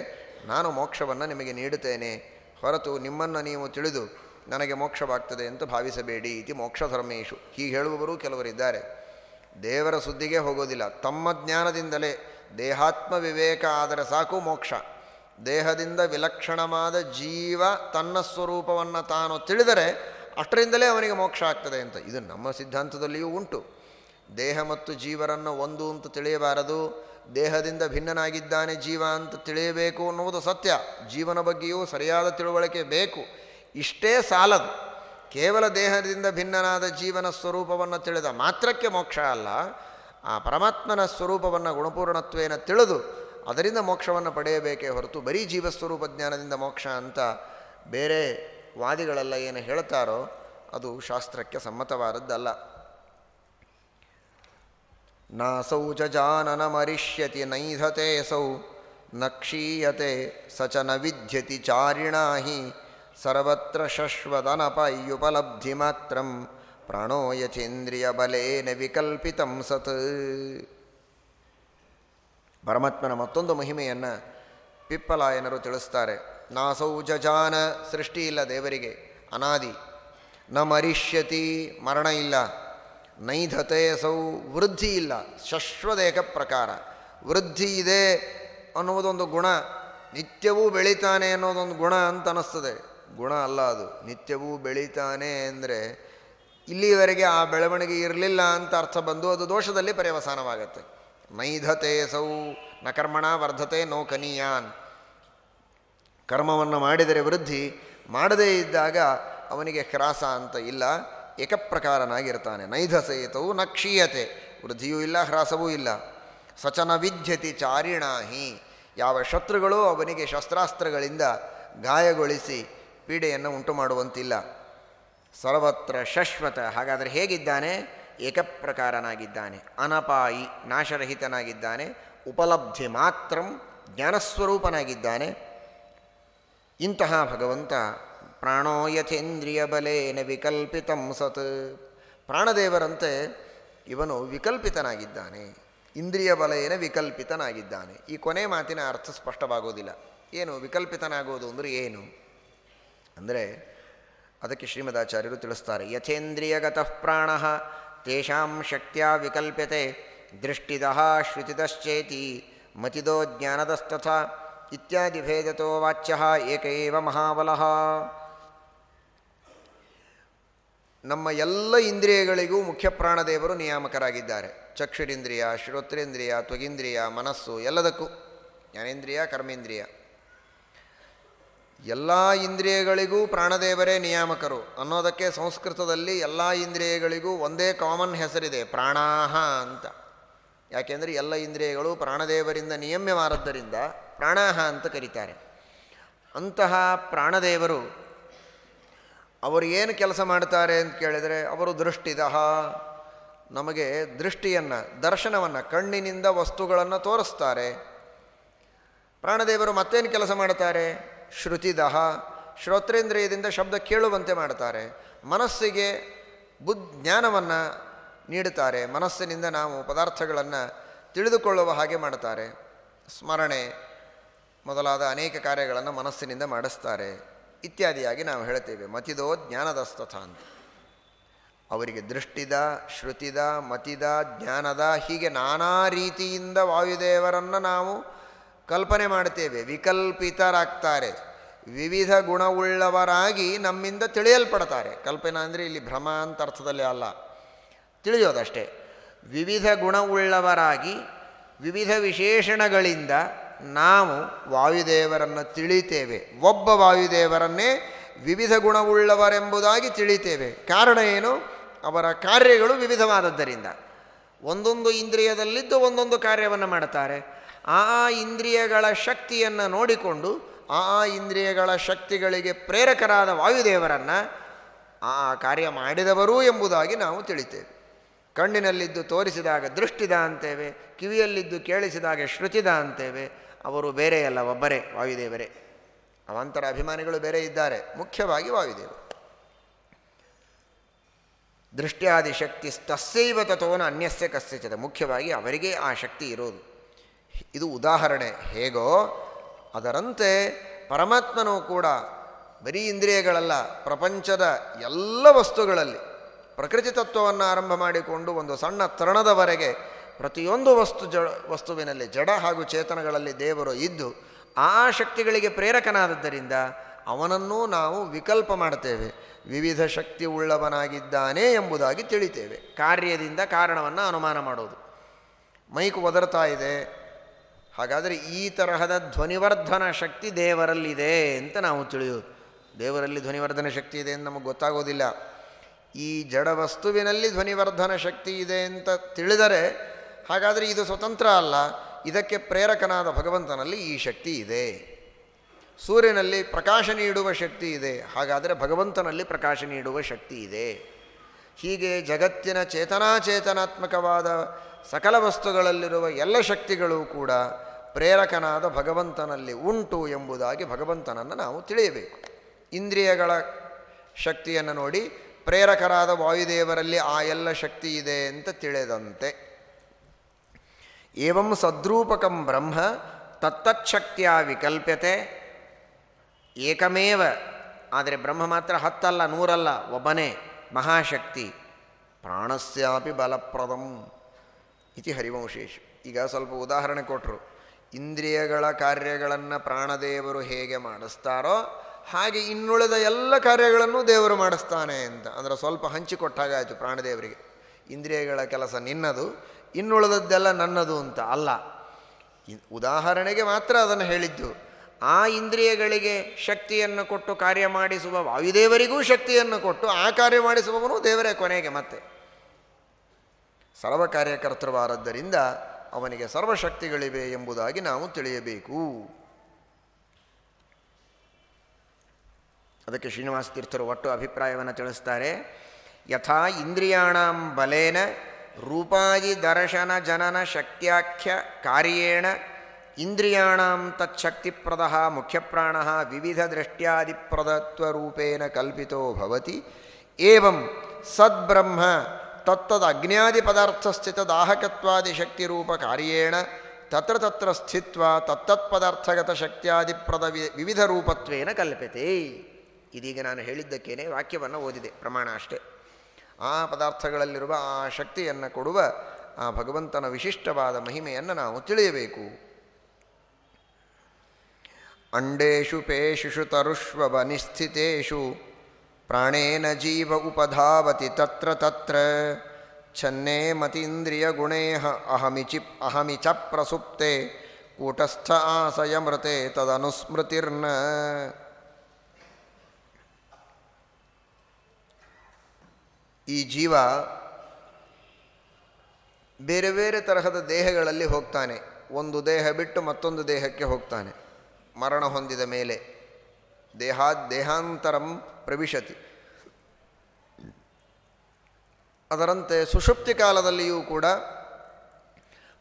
ನಾನು ಮೋಕ್ಷವನ್ನು ನಿಮಗೆ ನೀಡುತ್ತೇನೆ. ಹೊರತು ನಿಮ್ಮನ್ನು ನೀವು ತಿಳಿದು ನನಗೆ ಮೋಕ್ಷವಾಗ್ತದೆ ಅಂತ ಭಾವಿಸಬೇಡಿ ಇತಿ ಮೋಕ್ಷ ಧರ್ಮೇಶು ಹೀಗೆ ಹೇಳುವವರು ಕೆಲವರಿದ್ದಾರೆ. ದೇವರ ಸುದ್ದಿಗೆ ಹೋಗೋದಿಲ್ಲ. ತಮ್ಮ ಜ್ಞಾನದಿಂದಲೇ ದೇಹಾತ್ಮ ವಿವೇಕ ಆದರೆ ಸಾಕು ಮೋಕ್ಷ. ದೇಹದಿಂದ ವಿಲಕ್ಷಣವಾದ ಜೀವ ತನ್ನ ಸ್ವರೂಪವನ್ನು ತಾನು ತಿಳಿದರೆ ಅಷ್ಟರಿಂದಲೇ ಅವನಿಗೆ ಮೋಕ್ಷ ಆಗ್ತದೆ ಅಂತ. ಇದು ನಮ್ಮ ಸಿದ್ಧಾಂತದಲ್ಲಿಯೂ ಉಂಟು. ದೇಹ ಮತ್ತು ಜೀವರನ್ನು ಒಂದು ಅಂತ ತಿಳಿಯಬಾರದು. ದೇಹದಿಂದ ಭಿನ್ನನಾಗಿದ್ದಾನೆ ಜೀವ ಅಂತ ತಿಳಿಯಬೇಕು ಅನ್ನುವುದು ಸತ್ಯ. ಜೀವನ ಬಗ್ಗೆಯೂ ಸರಿಯಾದ ತಿಳುವಳಿಕೆ ಬೇಕು. ಇಷ್ಟೇ ಸಾಲದು. ಕೇವಲ ದೇಹದಿಂದ ಭಿನ್ನನಾದ ಜೀವನ ಸ್ವರೂಪವನ್ನು ತಿಳಿದ ಮಾತ್ರಕ್ಕೆ ಮೋಕ್ಷ ಅಲ್ಲ, ಆ ಪರಮಾತ್ಮನ ಸ್ವರೂಪವನ್ನು ಗುಣಪೂರ್ಣತ್ವೇನ ತಿಳಿದು ಅದರಿಂದ ಮೋಕ್ಷವನ್ನು ಪಡೆಯಬೇಕೇ ಹೊರತು ಬರೀ ಜೀವಸ್ವರೂಪ ಜ್ಞಾನದಿಂದ ಮೋಕ್ಷ ಅಂತ ಬೇರೆ ವಾದಿಗಳೆಲ್ಲ ಏನು ಹೇಳ್ತಾರೋ ಅದು ಶಾಸ್ತ್ರಕ್ಕೆ ಸಮ್ಮತವಾದದ್ದಲ್ಲ. ನಾಸೌ ಜಾನನ ಮರಿಷ್ಯತಿ ನೈಧತೆ ಸೌ ನಕ್ಷೀಯತೆ ಕ್ಷೀಯತೆ ಸ ಚ ನ ವಿದ್ಯತಿ ಚಾರಿಣಾ ಹಿ ಸರ್ವತ್ರ ಶಶ್ವದನಪಯುಪಲಬ್ಧಿ ಮಾತ್ರ ಪ್ರಾಣೋ ಯಥೇಂದ್ರಿಯ ಬಲೇನ ವಿಕಲ್ಪಿತಂ ಸತ್. ಪರಮಾತ್ಮನ ಮತ್ತೊಂದು ಮಹಿಮೆಯನ್ನು ಪಿಪ್ಪಲಾಯನರು ತಿಳಿಸ್ತಾರೆ. ನಾಸೌ ಜಜಾನ ಸೃಷ್ಟಿ ಇಲ್ಲ ದೇವರಿಗೆ, ಅನಾದಿ. ನ ಮರಿಷ್ಯತಿ ಮರಣ ಇಲ್ಲ ನೈಧತೆ ಸೌ ವೃದ್ಧಿ ಇಲ್ಲ ಶಶ್ವದೇಕ ಪ್ರಕಾರ. ವೃದ್ಧಿ ಇದೆ ಅನ್ನುವುದೊಂದು ಗುಣ, ನಿತ್ಯವೂ ಬೆಳೀತಾನೆ ಅನ್ನೋದೊಂದು ಗುಣ ಅಂತ ಅನ್ನಿಸ್ತದೆ ಗುಣ ಅಲ್ಲ ಅದು. ನಿತ್ಯವೂ ಬೆಳೀತಾನೆ ಅಂದರೆ ಇಲ್ಲಿವರೆಗೆ ಆ ಬೆಳವಣಿಗೆ ಇರಲಿಲ್ಲ ಅಂತ ಅರ್ಥ ಬಂದು ಅದು ದೋಷದಲ್ಲಿ ಪರ್ಯವಸಾನವಾಗತ್ತೆ. ನೈಧತೆ ಸೌ, ನ ಕರ್ಮಣ ವರ್ಧತೆ ನೋ ಕನೀಯಾನ್. ಕರ್ಮವನ್ನು ಮಾಡಿದರೆ ವೃದ್ಧಿ, ಮಾಡದೇ ಇದ್ದಾಗ ಅವನಿಗೆ ಹ್ರಾಸ ಅಂತ ಇಲ್ಲ, ಏಕಪ್ರಕಾರನಾಗಿರ್ತಾನೆ. ನೈಧಸೇತವು ನ ಕ್ಷೀಯತೆ. ವೃದ್ಧಿಯೂ ಇಲ್ಲ, ಹ್ರಾಸವೂ ಇಲ್ಲ. ಸಚನ ವಿದ್ಯತಿ ಚಾರಿಣಾಹಿ. ಯಾವ ಶತ್ರುಗಳು ಅವನಿಗೆ ಶಸ್ತ್ರಾಸ್ತ್ರಗಳಿಂದ ಗಾಯಗೊಳಿಸಿ ಪೀಡೆಯನ್ನು ಉಂಟು ಮಾಡುವಂತಿಲ್ಲ. ಸರ್ವತ್ರ ಶಶ್ವತ, ಹಾಗಾದರೆ ಹೇಗಿದ್ದಾನೆ? ಏಕಪ್ರಕಾರನಾಗಿದ್ದಾನೆ. ಅನಪಾಯಿ, ನಾಶರಹಿತನಾಗಿದ್ದಾನೆ. ಉಪಲಬ್ಧಿ ಮಾತ್ರ ಜ್ಞಾನಸ್ವರೂಪನಾಗಿದ್ದಾನೆ. ಇಂತಹ ಭಗವಂತ ಪ್ರಾಣೋ ಯಥೇಂದ್ರಿಯ ಬಲೇನ ವಿಕಲ್ಪಿತಂ ಸತ್. ಪ್ರಾಣದೇವರಂತೆ ಇವನು ವಿಕಲ್ಪಿತನಾಗಿದ್ದಾನೆ. ಇಂದ್ರಿಯ ಬಲೇನ ವಿಕಲ್ಪಿತನಾಗಿದ್ದಾನೆ. ಈ ಕೊನೆ ಮಾತಿನ ಅರ್ಥ ಸ್ಪಷ್ಟವಾಗೋದಿಲ್ಲ. ಏನು ವಿಕಲ್ಪಿತನಾಗೋದು ಅಂದರೆ ಏನು? ಅಂದರೆ ಅದಕ್ಕೆ ಶ್ರೀಮದಾಚಾರ್ಯರು ತಿಳಿಸ್ತಾರೆ, ಯಥೇಂದ್ರಿಯಗತಃ ಪ್ರಾಣ ತೇಷಾಂ ಶಕ್ತಿಯ ವಿಕಲ್ಪ್ಯತೆ, ದೃಷ್ಟಿದ ಶ್ರುತಿದಶ್ಚೇತಿ, ಮತಿದೋ ಜ್ಞಾನದಸ್ತಥ, ಇತ್ಯಾದಿ ಭೇದತೋ ವಾಚ್ಯ ಏಕೈವ ಮಹಾಬಲಃ. ನಮ್ಮ ಎಲ್ಲ ಇಂದ್ರಿಯಗಳಿಗೂ ಮುಖ್ಯ ಪ್ರಾಣದೇವರು ನಿಯಾಮಕರಾಗಿದ್ದಾರೆ. ಚಕ್ಷುರಿಂದ್ರಿಯ, ಶ್ರೋತ್ರೇಂದ್ರಿಯ, ತ್ವಗೀಂದ್ರಿಯ, ಮನಸ್ಸು ಎಲ್ಲದಕ್ಕೂ, ಜ್ಞಾನೇಂದ್ರಿಯ, ಕರ್ಮೇಂದ್ರಿಯ. ಎಲ್ಲ ಇಂದ್ರಿಯಗಳಿಗೂ ಪ್ರಾಣದೇವರೇ ನಿಯಾಮಕರು ಅನ್ನೋದಕ್ಕೆ ಸಂಸ್ಕೃತದಲ್ಲಿ ಎಲ್ಲ ಇಂದ್ರಿಯಗಳಿಗೂ ಒಂದೇ ಕಾಮನ್ ಹೆಸರಿದೆ, ಪ್ರಾಣಾಹ ಅಂತ. ಯಾಕೆಂದರೆ ಎಲ್ಲ ಇಂದ್ರಿಯಗಳು ಪ್ರಾಣದೇವರಿಂದ ನಿಯಮ್ಯವಾದದ್ದರಿಂದ ಪ್ರಾಣಾಹ ಅಂತ ಕರೀತಾರೆ. ಅಂತಹ ಪ್ರಾಣದೇವರು ಅವರು ಏನು ಕೆಲಸ ಮಾಡ್ತಾರೆ ಅಂತ ಕೇಳಿದರೆ ಅವರು ದೃಷ್ಟಿದಹ, ನಮಗೆ ದೃಷ್ಟಿಯನ್ನು, ದರ್ಶನವನ್ನು, ಕಣ್ಣಿನಿಂದ ವಸ್ತುಗಳನ್ನು ತೋರಿಸ್ತಾರೆ. ಪ್ರಾಣದೇವರು ಮತ್ತೇನು ಕೆಲಸ ಮಾಡ್ತಾರೆ? ಶ್ರುತಿದಹ. ಶ್ರೋತ್ರೇಂದ್ರಿಯದಿಂದ ಶಬ್ದ ಕೇಳುವಂತೆ ಮಾಡ್ತಾರೆ ಮನಸ್ಸಿಗೆ ಬುದ್ ಜ್ಞಾನವನ್ನು ನೀಡುತ್ತಾರೆ. ಮನಸ್ಸಿನಿಂದ ನಾವು ಪದಾರ್ಥಗಳನ್ನು ತಿಳಿದುಕೊಳ್ಳುವ ಹಾಗೆ ಮಾಡ್ತಾರೆ ಸ್ಮರಣೆ ಮೊದಲಾದ ಅನೇಕ ಕಾರ್ಯಗಳನ್ನು ಮನಸ್ಸಿನಿಂದ ಮಾಡಿಸ್ತಾರೆ. ಇತ್ಯಾದಿಯಾಗಿ ನಾವು ಹೇಳ್ತೇವೆ ಮತಿದೋ ಜ್ಞಾನದಸ್ತಥ ಅಂತ ಅವರಿಗೆ ದೃಷ್ಟಿದ, ಶ್ರುತಿದ, ಮತಿದ, ಜ್ಞಾನದ ಹೀಗೆ ನಾನಾ ರೀತಿಯಿಂದ ವಾಯುದೇವರನ್ನು ನಾವು ಕಲ್ಪನೆ ಮಾಡ್ತೇವೆ ವಿಕಲ್ಪಿತರಾಗ್ತಾರೆ. ವಿವಿಧ ಗುಣವುಳ್ಳವರಾಗಿ ನಮ್ಮಿಂದ ತಿಳಿಯಲ್ಪಡ್ತಾರೆ. ಕಲ್ಪನೆ ಅಂದರೆ ಇಲ್ಲಿ ಭ್ರಮ ಅಂತ ಅರ್ಥದಲ್ಲಿ ಅಲ್ಲ. ತಿಳಿಯೋದಷ್ಟೇ. ವಿವಿಧ ಗುಣವುಳ್ಳವರಾಗಿ, ವಿವಿಧ ವಿಶೇಷಣಗಳಿಂದ ನಾವು ವಾಯುದೇವರನ್ನು ತಿಳಿತೇವೆ. ಒಬ್ಬ ವಾಯುದೇವರನ್ನೇ ವಿವಿಧ ಗುಣವುಳ್ಳವರೆಂಬುದಾಗಿ ತಿಳಿತೇವೆ. ಕಾರಣ ಏನು? ಅವರ ಕಾರ್ಯಗಳು ವಿವಿಧವಾದದ್ದರಿಂದ. ಒಂದೊಂದು ಇಂದ್ರಿಯದಲ್ಲಿದ್ದು ಒಂದೊಂದು ಕಾರ್ಯವನ್ನು ಮಾಡುತ್ತಾರೆ. ಆ ಇಂದ್ರಿಯಗಳ ಶಕ್ತಿಯನ್ನು ನೋಡಿಕೊಂಡು ಆ ಇಂದ್ರಿಯಗಳ ಶಕ್ತಿಗಳಿಗೆ ಪ್ರೇರಕರಾದ ವಾಯುದೇವರನ್ನು ಆ ಕಾರ್ಯ ಮಾಡಿದವರು ಎಂಬುದಾಗಿ ನಾವು ತಿಳಿತೇವೆ. ಕಣ್ಣಿನಲ್ಲಿದ್ದು ತೋರಿಸಿದಾಗ ದೃಷ್ಟಿದ ಅಂತೇವೆ, ಕಿವಿಯಲ್ಲಿದ್ದು ಕೇಳಿಸಿದಾಗ ಶ್ರುತಿದ ಅಂತೇವೆ. ಅವರು ಬೇರೆಯಲ್ಲ, ಒಬ್ಬರೇ ವಾಯುದೇವರೇ. ಅವಾಂತರ ಅಭಿಮಾನಿಗಳು ಬೇರೆ ಇದ್ದಾರೆ, ಮುಖ್ಯವಾಗಿ ವಾಯುದೇವರು. ದೃಷ್ಟ್ಯಾದಿ ಶಕ್ತಿ ತಸ್ಸೈವ ತತೋನ ಅನ್ಯಸ್ಯ ಕಸ್ಯಚದ. ಮುಖ್ಯವಾಗಿ ಅವರಿಗೆ ಆ ಶಕ್ತಿ ಇರೋದು. ಇದು ಉದಾಹರಣೆ. ಹೇಗೋ? ಅದರಂತೆ ಪರಮಾತ್ಮನೂ ಕೂಡ ಬರೀ ಇಂದ್ರಿಯಗಳಲ್ಲ, ಪ್ರಪಂಚದ ಎಲ್ಲ ವಸ್ತುಗಳಲ್ಲಿ ಪ್ರಕೃತಿ ತತ್ವವನ್ನು ಆರಂಭ ಮಾಡಿಕೊಂಡು ಒಂದು ಸಣ್ಣ ತರಣದವರೆಗೆ ಪ್ರತಿಯೊಂದು ವಸ್ತು ಜ, ವಸ್ತುವಿನಲ್ಲಿ ಜಡ ಹಾಗೂ ಚೇತನಗಳಲ್ಲಿ ದೇವರು ಇದ್ದು ಆ ಶಕ್ತಿಗಳಿಗೆ ಪ್ರೇರಕನಾದದ್ದರಿಂದ ಅವನನ್ನೂ ನಾವು ವಿಕಲ್ಪ ಮಾಡ್ತೇವೆ ವಿವಿಧ ಶಕ್ತಿ ಉಳ್ಳವನಾಗಿದ್ದಾನೆ ಎಂಬುದಾಗಿ ತಿಳಿತೇವೆ. ಕಾರ್ಯದಿಂದ ಕಾರಣವನ್ನು ಅನುಮಾನ ಮಾಡೋದು. ಮೈಕು ಒದರ್ತಾ ಇದೆ. ಹಾಗಾದರೆ ಈ ತರಹದ ಧ್ವನಿವರ್ಧನ ಶಕ್ತಿ ದೇವರಲ್ಲಿದೆ ಅಂತ ನಾವು ತಿಳಿಯೋದು. ದೇವರಲ್ಲಿ ಧ್ವನಿವರ್ಧನ ಶಕ್ತಿ ಇದೆ ಅಂತ ನಮಗೆ ಗೊತ್ತಾಗೋದಿಲ್ಲ. ಈ ಜಡ ವಸ್ತುವಿನಲ್ಲಿ ಧ್ವನಿವರ್ಧನ ಶಕ್ತಿ ಇದೆ ಅಂತ ತಿಳಿದರೆ ಹಾಗಾದರೆ ಇದು ಸ್ವತಂತ್ರ ಅಲ್ಲ. ಇದಕ್ಕೆ ಪ್ರೇರಕನಾದ ಭಗವಂತನಲ್ಲಿ ಈ ಶಕ್ತಿ ಇದೆ. ಸೂರ್ಯನಲ್ಲಿ ಪ್ರಕಾಶ ನೀಡುವ ಶಕ್ತಿ ಇದೆ. ಹಾಗಾದರೆ ಭಗವಂತನಲ್ಲಿ ಪ್ರಕಾಶ ನೀಡುವ ಶಕ್ತಿ ಇದೆ. ಹೀಗೆ ಜಗತ್ತಿನ ಚೇತನಾಚೇತನಾತ್ಮಕವಾದ ಸಕಲ ವಸ್ತುಗಳಲ್ಲಿರುವ ಎಲ್ಲ ಶಕ್ತಿಗಳು ಕೂಡ ಪ್ರೇರಕನಾದ ಭಗವಂತನಲ್ಲಿ ಉಂಟು ಎಂಬುದಾಗಿ ಭಗವಂತನನ್ನು ನಾವು ತಿಳಿಯಬೇಕು. ಇಂದ್ರಿಯಗಳ ಶಕ್ತಿಯನ್ನು ನೋಡಿ ಪ್ರೇರಕರಾದ ವಾಯುದೇವರಲ್ಲಿ ಆ ಎಲ್ಲ ಶಕ್ತಿ ಇದೆ ಅಂತ ತಿಳಿದಂತೆ. ಏವಂ ಸದ್ರೂಪಕಂ ಬ್ರಹ್ಮ ತತ್ತಚ್ಛಕ್ತಿಯ ವಿಕಲ್ಪ್ಯತೆ. ಏಕಮೇವ, ಆದರೆ ಬ್ರಹ್ಮ ಮಾತ್ರ ಹತ್ತಲ್ಲ, ನೂರಲ್ಲ, ಒಬ್ಬನೇ ಮಹಾಶಕ್ತಿ. ಪ್ರಾಣಸ್ಯಾಪಿ ಬಲಪ್ರದಂ. ಇತಿ ಹರಿವಂಶೇಷ ಈಗ ಸ್ವಲ್ಪ ಉದಾಹರಣೆ ಕೊಟ್ಟರು ಇಂದ್ರಿಯಗಳ ಕಾರ್ಯಗಳನ್ನು ಪ್ರಾಣದೇವರು ಹೇಗೆ ಮಾಡಿಸ್ತಾರೋ ಹಾಗೆ ಇನ್ನುಳಿದ ಎಲ್ಲ ಕಾರ್ಯಗಳನ್ನು ದೇವರು ಮಾಡಿಸ್ತಾನೆ ಅಂತ. ಅಂದರೆ ಸ್ವಲ್ಪ ಹಂಚಿಕೊಟ್ಟಾಗಾಯಿತು ಪ್ರಾಣದೇವರಿಗೆ. ಇಂದ್ರಿಯಗಳ ಕೆಲಸ ನಿನ್ನದು, ಇನ್ನುಳಿದದ್ದೆಲ್ಲ ನನ್ನದು ಅಂತ ಅಲ್ಲ. ಉದಾಹರಣೆಗೆ ಮಾತ್ರ ಅದನ್ನು ಹೇಳಿದ್ದು. ಆ ಇಂದ್ರಿಯಗಳಿಗೆ ಶಕ್ತಿಯನ್ನು ಕೊಟ್ಟು ಕಾರ್ಯ ಮಾಡಿಸುವ ವಾಯುದೇವರಿಗೂ ಶಕ್ತಿಯನ್ನು ಕೊಟ್ಟು ಆ ಕಾರ್ಯ ಮಾಡಿಸುವವನು ದೇವರೇ ಕೊನೆಗೆ ಮತ್ತೆ. ಸರ್ವ ಕಾರ್ಯಕರ್ತೃವಾದದ್ದರಿಂದ ಅವನಿಗೆ ಸರ್ವಶಕ್ತಿಗಳಿವೆ ಎಂಬುದಾಗಿ ನಾವು ತಿಳಿಯಬೇಕು. ಅದಕ್ಕೆ ಶ್ರೀನಿವಾಸ ತೀರ್ಥರು ಒಟ್ಟು ಅಭಿಪ್ರಾಯವನ್ನು ತಿಳಿಸ್ತಾರೆ. ಯಥಾ ಇಂದ್ರಿಯಾಣಂ ಬಲೇನ ರೂಪಾಯಿ ದರ್ಶನ ಜನನ ಶಕ್ತ್ಯಾಖ್ಯ ಕಾರ್ಯೇಣ ಇಂದ್ರಿಯಾಣಂ ತಚ್ಛಕ್ತಿಪ್ರದ ಮುಖ್ಯಪ್ರಾಣ ವಿವಿಧ ದೃಷ್ಟ್ಯಾದಿಪ್ರದತ್ವರೂಪೇಣ ಕಲ್ಪಿತೋ ಭವತಿ. ಏವಂ ಸದ್ಬ್ರಹ್ಮ ತತ್ತದ ಅಗ್ನ್ಯಾದಿ ಪದಾರ್ಥ ಸ್ಥಿತ ದಾಹಕತ್ವಾದಿ ಶಕ್ತಿರೂಪ ಕಾರ್ಯೇಣ ತತ್ರ ತತ್ರ ಸ್ಥಿತ್ವ ತತ್ತತ್ ಪದಾರ್ಥಗತ ಶಕ್ತಿಯಾದಿಪ್ರದ ವಿ ವಿವಿಧ ರೂಪತ್ವೇನ ಕಲ್ಪತೆ ಇದೀಗ ನಾನು ಹೇಳಿದ್ದಕ್ಕೇನೆ ವಾಕ್ಯವನ್ನು ಓದಿದೆ, ಪ್ರಮಾಣ ಅಷ್ಟೇ. ಆ ಪದಾರ್ಥಗಳಲ್ಲಿರುವ ಆ ಶಕ್ತಿಯನ್ನು ಕೊಡುವ, ಆ ಭಗವಂತನ ವಿಶಿಷ್ಟವಾದ ಮಹಿಮೆಯನ್ನು ನಾವು ತಿಳಿಯಬೇಕು. ಅಂಡೇಶು ಪೇಶಿಷು ತರುಷ್ವನಿಸ್ಥಿತೇಷು ಪ್ರಾಣೇನ ಜೀವ ಉಪಧಾವತಿ ತತ್ರ ತತ್ರ. ಛನ್ನೇ ಮತೀಂದ್ರಿಯ ಗುಣೇ ಅಹಮಿಚಿ ಅಹಮಿಚ ಪ್ರಸುಪ್ತೆ ಕೂಟಸ್ಥ ಆಸಯ ಮೃತೆ ತದನುಸ್ಮೃತಿರ್ನ. ಈ ಜೀವ ಬೇರೆ ಬೇರೆ ತರಹದ ದೇಹಗಳಲ್ಲಿ ಹೋಗ್ತಾನೆ. ಒಂದು ದೇಹ ಬಿಟ್ಟು ಮತ್ತೊಂದು ದೇಹಕ್ಕೆ ಹೋಗ್ತಾನೆ. ಮರಣ ಹೊಂದಿದ ಮೇಲೆ. ದೇಹಾ ದೇಹಾಂತರಂ ಪ್ರವಿಶತಿ. ಅದರಂತೆ ಸುಷುಪ್ತಿ ಕಾಲದಲ್ಲಿಯೂ ಕೂಡ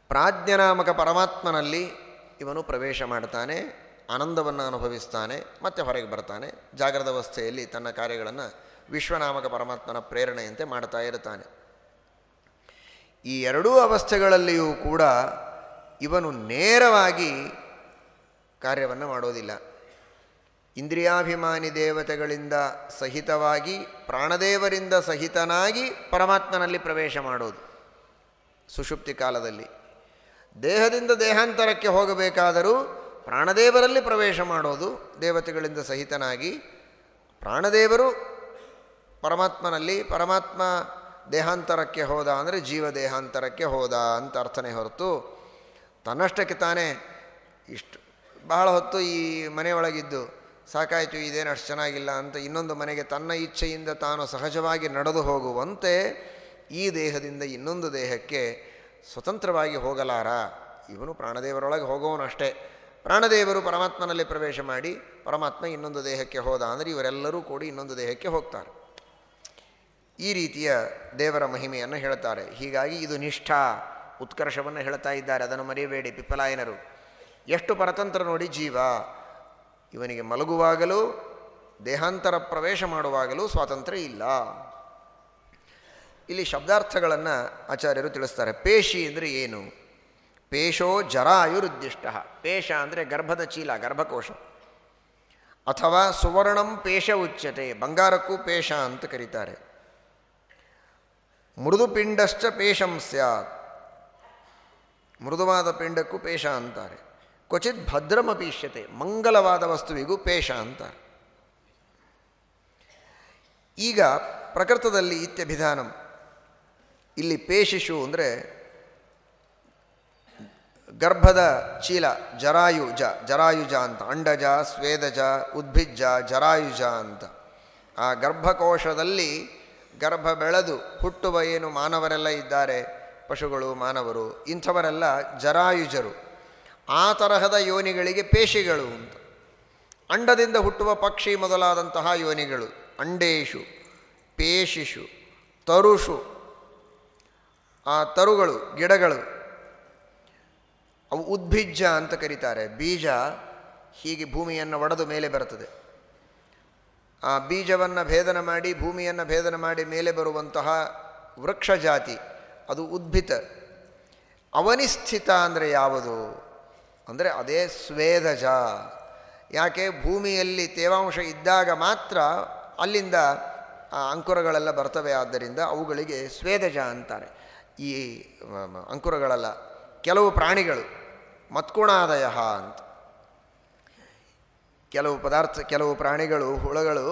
ಪ್ರಾಜ್ಞನಾಮಕ ಪರಮಾತ್ಮನಲ್ಲಿ ಇವನು ಪ್ರವೇಶ ಮಾಡ್ತಾನೆ, ಆನಂದವನ್ನು ಅನುಭವಿಸ್ತಾನೆ, ಮತ್ತೆ ಹೊರಗೆ ಬರ್ತಾನೆ ಜಾಗ್ರದ ಅವಸ್ಥೆಯಲ್ಲಿ ತನ್ನ ಕಾರ್ಯಗಳನ್ನು ವಿಶ್ವನಾಮಕ ಪರಮಾತ್ಮನ ಪ್ರೇರಣೆಯಂತೆ ಮಾಡ್ತಾ ಇರ್ತಾನೆ. ಈ ಎರಡೂ ಅವಸ್ಥೆಗಳಲ್ಲಿಯೂ ಕೂಡ ಇವನು ನೇರವಾಗಿ ಕಾರ್ಯವನ್ನು ಮಾಡೋದಿಲ್ಲ. ಇಂದ್ರಿಯಾಭಿಮಾನಿ ದೇವತೆಗಳಿಂದ ಸಹಿತವಾಗಿ, ಪ್ರಾಣದೇವರಿಂದ ಸಹಿತನಾಗಿ ಪರಮಾತ್ಮನಲ್ಲಿ ಪ್ರವೇಶ ಮಾಡೋದು ಸುಷುಪ್ತಿ ಕಾಲದಲ್ಲಿ. ದೇಹದಿಂದ ದೇಹಾಂತರಕ್ಕೆ ಹೋಗಬೇಕಾದರೂ ಪ್ರಾಣದೇವರಲ್ಲಿ ಪ್ರವೇಶ ಮಾಡೋದು ದೇವತೆಗಳಿಂದ ಸಹಿತನಾಗಿ, ಪ್ರಾಣದೇವರು ಪರಮಾತ್ಮನಲ್ಲಿ, ಪರಮಾತ್ಮ ದೇಹಾಂತರಕ್ಕೆ ಹೋದ ಅಂದರೆ ಜೀವ ದೇಹಾಂತರಕ್ಕೆ ಹೋದ ಅಂತ ಅರ್ಥನೇ ಹೊರತು ತನ್ನಷ್ಟಕ್ಕೆ ತಾನೇ ಇಷ್ಟು, ಬಹಳ ಹೊತ್ತು ಈ ಮನೆಯೊಳಗಿದ್ದು ಸಾಕಾಯಿತು, ಇದೇನು ಅಷ್ಟು ಚೆನ್ನಾಗಿಲ್ಲ ಅಂತ ಇನ್ನೊಂದು ಮನೆಗೆ ತನ್ನ ಇಚ್ಛೆಯಿಂದ ತಾನು ಸಹಜವಾಗಿ ನಡೆದು ಹೋಗುವಂತೆ ಈ ದೇಹದಿಂದ ಇನ್ನೊಂದು ದೇಹಕ್ಕೆ ಸ್ವತಂತ್ರವಾಗಿ ಹೋಗಲಾರ? ಇವನು ಪ್ರಾಣದೇವರೊಳಗೆ ಹೋಗೋವನಷ್ಟೇ ಪ್ರಾಣದೇವರು ಪರಮಾತ್ಮನಲ್ಲಿ ಪ್ರವೇಶ ಮಾಡಿ ಪರಮಾತ್ಮ ಇನ್ನೊಂದು ದೇಹಕ್ಕೆ ಹೋದ ಅಂದರೆ ಇವರೆಲ್ಲರೂ ಕೂಡಿ ಇನ್ನೊಂದು ದೇಹಕ್ಕೆ ಹೋಗ್ತಾರೆ. ಈ ರೀತಿಯ ದೇವರ ಮಹಿಮೆಯನ್ನು ಹೇಳ್ತಾರೆ. ಹೀಗಾಗಿ ಇದು ನಿಷ್ಠಾ ಉತ್ಕರ್ಷವನ್ನು ಹೇಳ್ತಾ ಇದ್ದಾರೆ. ಅದನ್ನು ಮರೆಯಬೇಡಿ ಪಿಪ್ಪಲಾಯನರು. ಎಷ್ಟು ಪರತಂತ್ರ ನೋಡಿ ಜೀವ. ಇವನಿಗೆ ಮಲಗುವಾಗಲೂ, ದೇಹಾಂತರ ಪ್ರವೇಶ ಮಾಡುವಾಗಲೂ ಸ್ವಾತಂತ್ರ್ಯ ಇಲ್ಲ. ಇಲ್ಲಿ ಶಬ್ದಾರ್ಥಗಳನ್ನು ಆಚಾರ್ಯರು ತಿಳಿಸ್ತಾರೆ. ಪೇಶಿ ಅಂದರೆ ಏನು? ಪೇಶೋ ಜರಾಯುರುದ್ದಿಷ್ಟ. ಪೇಶ ಅಂದರೆ ಗರ್ಭದ ಚೀಲ, ಗರ್ಭಕೋಶ. ಅಥವಾ ಸುವರ್ಣಂ ಪೇಶ ಉಚ್ಯತೆ, ಬಂಗಾರಕ್ಕೂ ಪೇಶ ಅಂತ ಕರೀತಾರೆ. ಮೃದು ಪಿಂಡಶ್ಚ ಪೇಶಂ ಸ್ಯಾತ್. ಮೃದುವಾದ ಪಿಂಡಕ್ಕೂ ಪೇಶ ಅಂತಾರೆ. ಕ್ವಚಿತ್ ಭದ್ರಮಪೀಷ್ಯತೆ ಮಂಗಲವಾದ ವಸ್ತುವಿಗೂ ಪೇಶ ಅಂತ. ಈಗ ಪ್ರಕೃತದಲ್ಲಿ ಇತ್ಯಭಿಧಾನಂ ಇಲ್ಲಿ ಪೇಶಿಶು ಅಂದರೆ ಗರ್ಭದ ಚೀಲ ಜರಾಯುಜ ಜರಾಯುಜ ಅಂತ ಅಂಡಜ ಸ್ವೇದಜ ಉದ್ಭಿಜ್ಜ ಜರಾಯುಜ ಅಂತ. ಆ ಗರ್ಭಕೋಶದಲ್ಲಿ ಗರ್ಭ ಬೆಳೆದು ಹುಟ್ಟುವ ಏನು ಮಾನವರೆಲ್ಲ ಇದ್ದಾರೆ? ಪಶುಗಳು, ಮಾನವರು, ಇಂಥವರೆಲ್ಲ ಜರಾಯುಜರು. ಆ ತರಹದ ಯೋನಿಗಳಿಗೆ ಪೇಶಿಗಳು ಅಂತ. ಅಂಡದಿಂದ ಹುಟ್ಟುವ ಪಕ್ಷಿ ಮೊದಲಾದಂತಹ ಯೋನಿಗಳು. ಅಂಡೇಶು ಪೇಶಿಷು ತರುಷು ಆ ತರುಗಳು, ಗಿಡಗಳು. ಅವು ಉದ್ಭಿಜ್ಜ ಅಂತ ಕರೀತಾರೆ. ಬೀಜ ಹೀಗೆ ಭೂಮಿಯನ್ನು ಒಡೆದು ಮೇಲೆ ಬರ್ತದೆ ಆ ಬೀಜವನ್ನು ಭೇದನ ಮಾಡಿ, ಭೂಮಿಯನ್ನು ಭೇದನ ಮಾಡಿ ಮೇಲೆ ಬರುವಂತಹ ವೃಕ್ಷ ಜಾತಿ ಅದು ಉದ್ಭಿತ. ಅವನಿಸ್ಥಿತ ಅಂದರೆ ಯಾವುದು? ಅಂದರೆ ಅದೇ ಸ್ವೇದಜ. ಯಾಕೆ ಭೂಮಿಯಲ್ಲಿ ತೇವಾಂಶ ಇದ್ದಾಗ ಮಾತ್ರ ಅಲ್ಲಿಂದ ಆ ಅಂಕುರಗಳೆಲ್ಲ ಬರ್ತವೆ, ಆದ್ದರಿಂದ ಅವುಗಳಿಗೆ ಸ್ವೇದಜ ಅಂತಾರೆ. ಈ ಅಂಕುರಗಳೆಲ್ಲ ಕೆಲವು ಪ್ರಾಣಿಗಳು, ಮತ್ಕುಣಾದಯ ಅಂತ. ಕೆಲವು ಪದಾರ್ಥ, ಕೆಲವು ಪ್ರಾಣಿಗಳು, ಹುಳಗಳು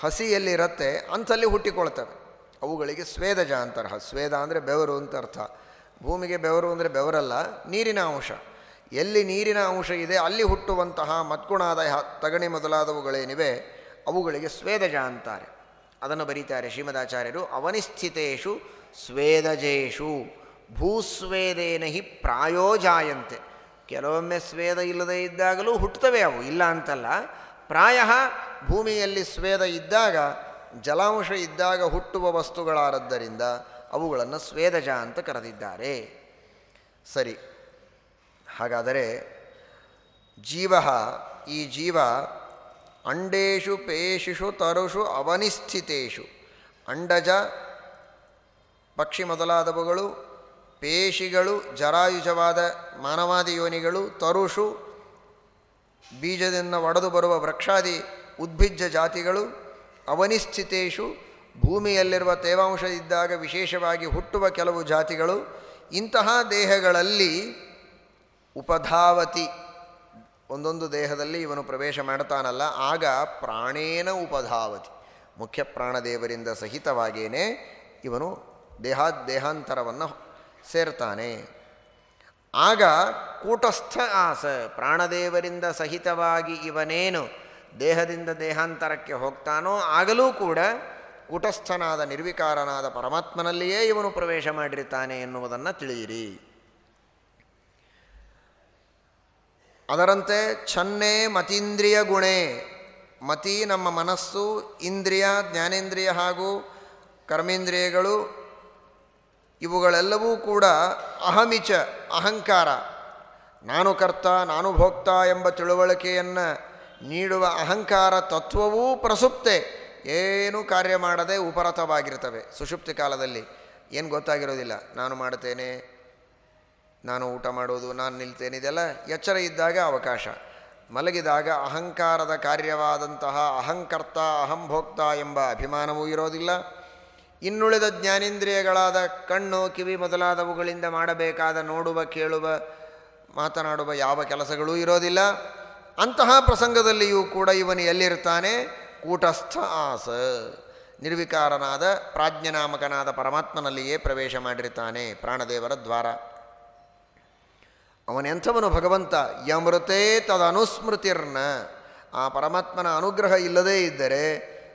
ಹಸಿಯಲ್ಲಿರುತ್ತೆ, ಅಂಥಲ್ಲಿ ಹುಟ್ಟಿಕೊಳ್ತವೆ. ಅವುಗಳಿಗೆ ಸ್ವೇದಜ ಅಂತಾರೆ. ಸ್ವೇದ ಅಂದರೆ ಬೆವರು ಅಂತ ಅರ್ಥ. ಭೂಮಿಗೆ ಬೆವರು ಅಂದರೆ ಬೆವರಲ್ಲ, ನೀರಿನ ಅಂಶ. ಎಲ್ಲಿ ನೀರಿನ ಅಂಶ ಇದೆ, ಅಲ್ಲಿ ಹುಟ್ಟುವಂತಹ ಮತ್ಕುಣಾದ ತಗಣಿ ಮೊದಲಾದವುಗಳೇನಿವೆ, ಅವುಗಳಿಗೆ ಸ್ವೇದಜ ಅಂತಾರೆ. ಅದನ್ನು ಬರೀತಾರೆ ಶ್ರೀಮದಾಚಾರ್ಯರು. ಅವನಿಸ್ಥಿತೇಷು ಸ್ವೇದಜೇಷು ಭೂಸ್ವೇದೇನ ಹಿ ಪ್ರಾಯೋಜಾಯಂತೆ. ಕೆಲವೊಮ್ಮೆ ಸ್ವೇದ ಇಲ್ಲದೇ ಇದ್ದಾಗಲೂ ಹುಟ್ಟುತ್ತವೆ ಅವು. ಇಲ್ಲ ಅಂತಲ್ಲ. ಪ್ರಾಯ ಭೂಮಿಯಲ್ಲಿ ಸ್ವೇದ ಇದ್ದಾಗ, ಜಲಾಂಶ ಇದ್ದಾಗ ಹುಟ್ಟುವ ವಸ್ತುಗಳಾದದ್ದರಿಂದ ಅವುಗಳನ್ನು ಸ್ವೇದಜ ಅಂತ ಕರೆದಿದ್ದಾರೆ. ಸರಿ. ಹಾಗಾದರೆ ಜೀವ, ಈ ಜೀವ ಅಂಡೇಶು ಪೇಶಿಷು ತರುಷು ಅವನಿಸ್ಥಿತೇಶು ಅಂಡಜ, ಪಕ್ಷಿ ಮೊದಲಾದವುಗಳು ಪೇಶಿಗಳು ಜರಾಯುಜವಾದ ಮಾನವಾದಿ ಯೋನಿಗಳು, ತರುಷು ಬೀಜದಿಂದ ಒಡೆದು ಬರುವ ವೃಕ್ಷಾದಿ ಉದ್ಭಿಜ್ಜ ಜಾತಿಗಳು ಅವನಿಸ್ಥಿತೇಶು ಭೂಮಿಯಲ್ಲಿರುವ ತೇವಾಂಶ ಇದ್ದಾಗ ವಿಶೇಷವಾಗಿ ಹುಟ್ಟುವ ಕೆಲವು ಜಾತಿಗಳು, ಇಂತಹ ದೇಹಗಳಲ್ಲಿ ಉಪಧಾವತಿ. ಒಂದೊಂದು ದೇಹದಲ್ಲಿ ಇವನು ಪ್ರವೇಶ ಮಾಡ್ತಾನಲ್ಲ, ಆಗ ಪ್ರಾಣೇನ ಉಪಧಾವತಿ. ಮುಖ್ಯ ಪ್ರಾಣದೇವರಿಂದ ಸಹಿತವಾಗೇನೆ ಇವನು ದೇಹಾ, ದೇಹಾಂತರವನ್ನು ಸೇರ್ತಾನೆ. ಆಗ ಕೂಟಸ್ಥ ಆಸ ಪ್ರಾಣದೇವರಿಂದ ಸಹಿತವಾಗಿ ಇವನೇನು ದೇಹದಿಂದ ದೇಹಾಂತರಕ್ಕೆ ಹೋಗ್ತಾನೋ, ಆಗಲೂ ಕೂಡ ಕೂಟಸ್ಥನಾದ ನಿರ್ವಿಕಾರನಾದ ಪರಮಾತ್ಮನಲ್ಲಿಯೇ ಇವನು ಪ್ರವೇಶ ಮಾಡಿರ್ತಾನೆ ಎನ್ನುವುದನ್ನು ತಿಳಿಯಿರಿ. ಅದರಂತೆ ಛನ್ನೇ ಮತೀಂದ್ರಿಯ ಗುಣೇ. ಮತಿ ನಮ್ಮ ಮನಸ್ಸು, ಇಂದ್ರಿಯ, ಜ್ಞಾನೇಂದ್ರಿಯ ಹಾಗೂ ಕರ್ಮೇಂದ್ರಿಯಗಳು, ಇವುಗಳೆಲ್ಲವೂ ಕೂಡ ಅಹಮಿಚ, ಅಹಂಕಾರ. ನಾನು ಕರ್ತ, ನಾನು ಭೋಕ್ತ ಎಂಬ ತಿಳುವಳಿಕೆಯನ್ನು ನೀಡುವ ಅಹಂಕಾರ ತತ್ವವೂ ಪ್ರಸುಪ್ತೆ. ಏನೂ ಕಾರ್ಯ ಮಾಡದೆ ಉಪರತವಾಗಿರ್ತವೆ ಸುಷುಪ್ತಿ ಕಾಲದಲ್ಲಿ. ಏನು ಗೊತ್ತಾಗಿರೋದಿಲ್ಲ. ನಾನು ಮಾಡ್ತೇನೆ ನಾನು ಊಟ ಮಾಡೋದು, ನಾನು ನಿಲ್ತೇನೆ, ಇದೆಲ್ಲ ಎಚ್ಚರ ಇದ್ದಾಗ ಅವಕಾಶ. ಮಲಗಿದಾಗ ಅಹಂಕಾರದ ಕಾರ್ಯವಾದಂತಹ ಅಹಂಕರ್ತ, ಅಹಂಭೋಕ್ತ ಎಂಬ ಅಭಿಮಾನವೂ ಇರೋದಿಲ್ಲ. ಇನ್ನುಳಿದ ಜ್ಞಾನೇಂದ್ರಿಯಗಳಾದ ಕಣ್ಣು, ಕಿವಿ ಮೊದಲಾದವುಗಳಿಂದ ಮಾಡಬೇಕಾದ ನೋಡುವ, ಕೇಳುವ, ಮಾತನಾಡುವ ಯಾವ ಕೆಲಸಗಳೂ ಇರೋದಿಲ್ಲ. ಅಂತಹ ಪ್ರಸಂಗದಲ್ಲಿಯೂ ಕೂಡ ಇವನು ಎಲ್ಲಿರ್ತಾನೆ? ಕೂಟಸ್ಥ ಆಸ. ನಿರ್ವಿಕಾರನಾದ ಪ್ರಾಜ್ಞನಾಮಕನಾದ ಪರಮಾತ್ಮನಲ್ಲಿಯೇ ಪ್ರವೇಶ ಮಾಡಿರ್ತಾನೆ ಪ್ರಾಣದೇವರ ದ್ವಾರ. ಅವನೆಂಥವನು ಭಗವಂತ? ಯಮೃತೇ ತದನುಸ್ಮೃತಿರ್ನ. ಆ ಪರಮಾತ್ಮನ ಅನುಗ್ರಹ ಇಲ್ಲದೇ ಇದ್ದರೆ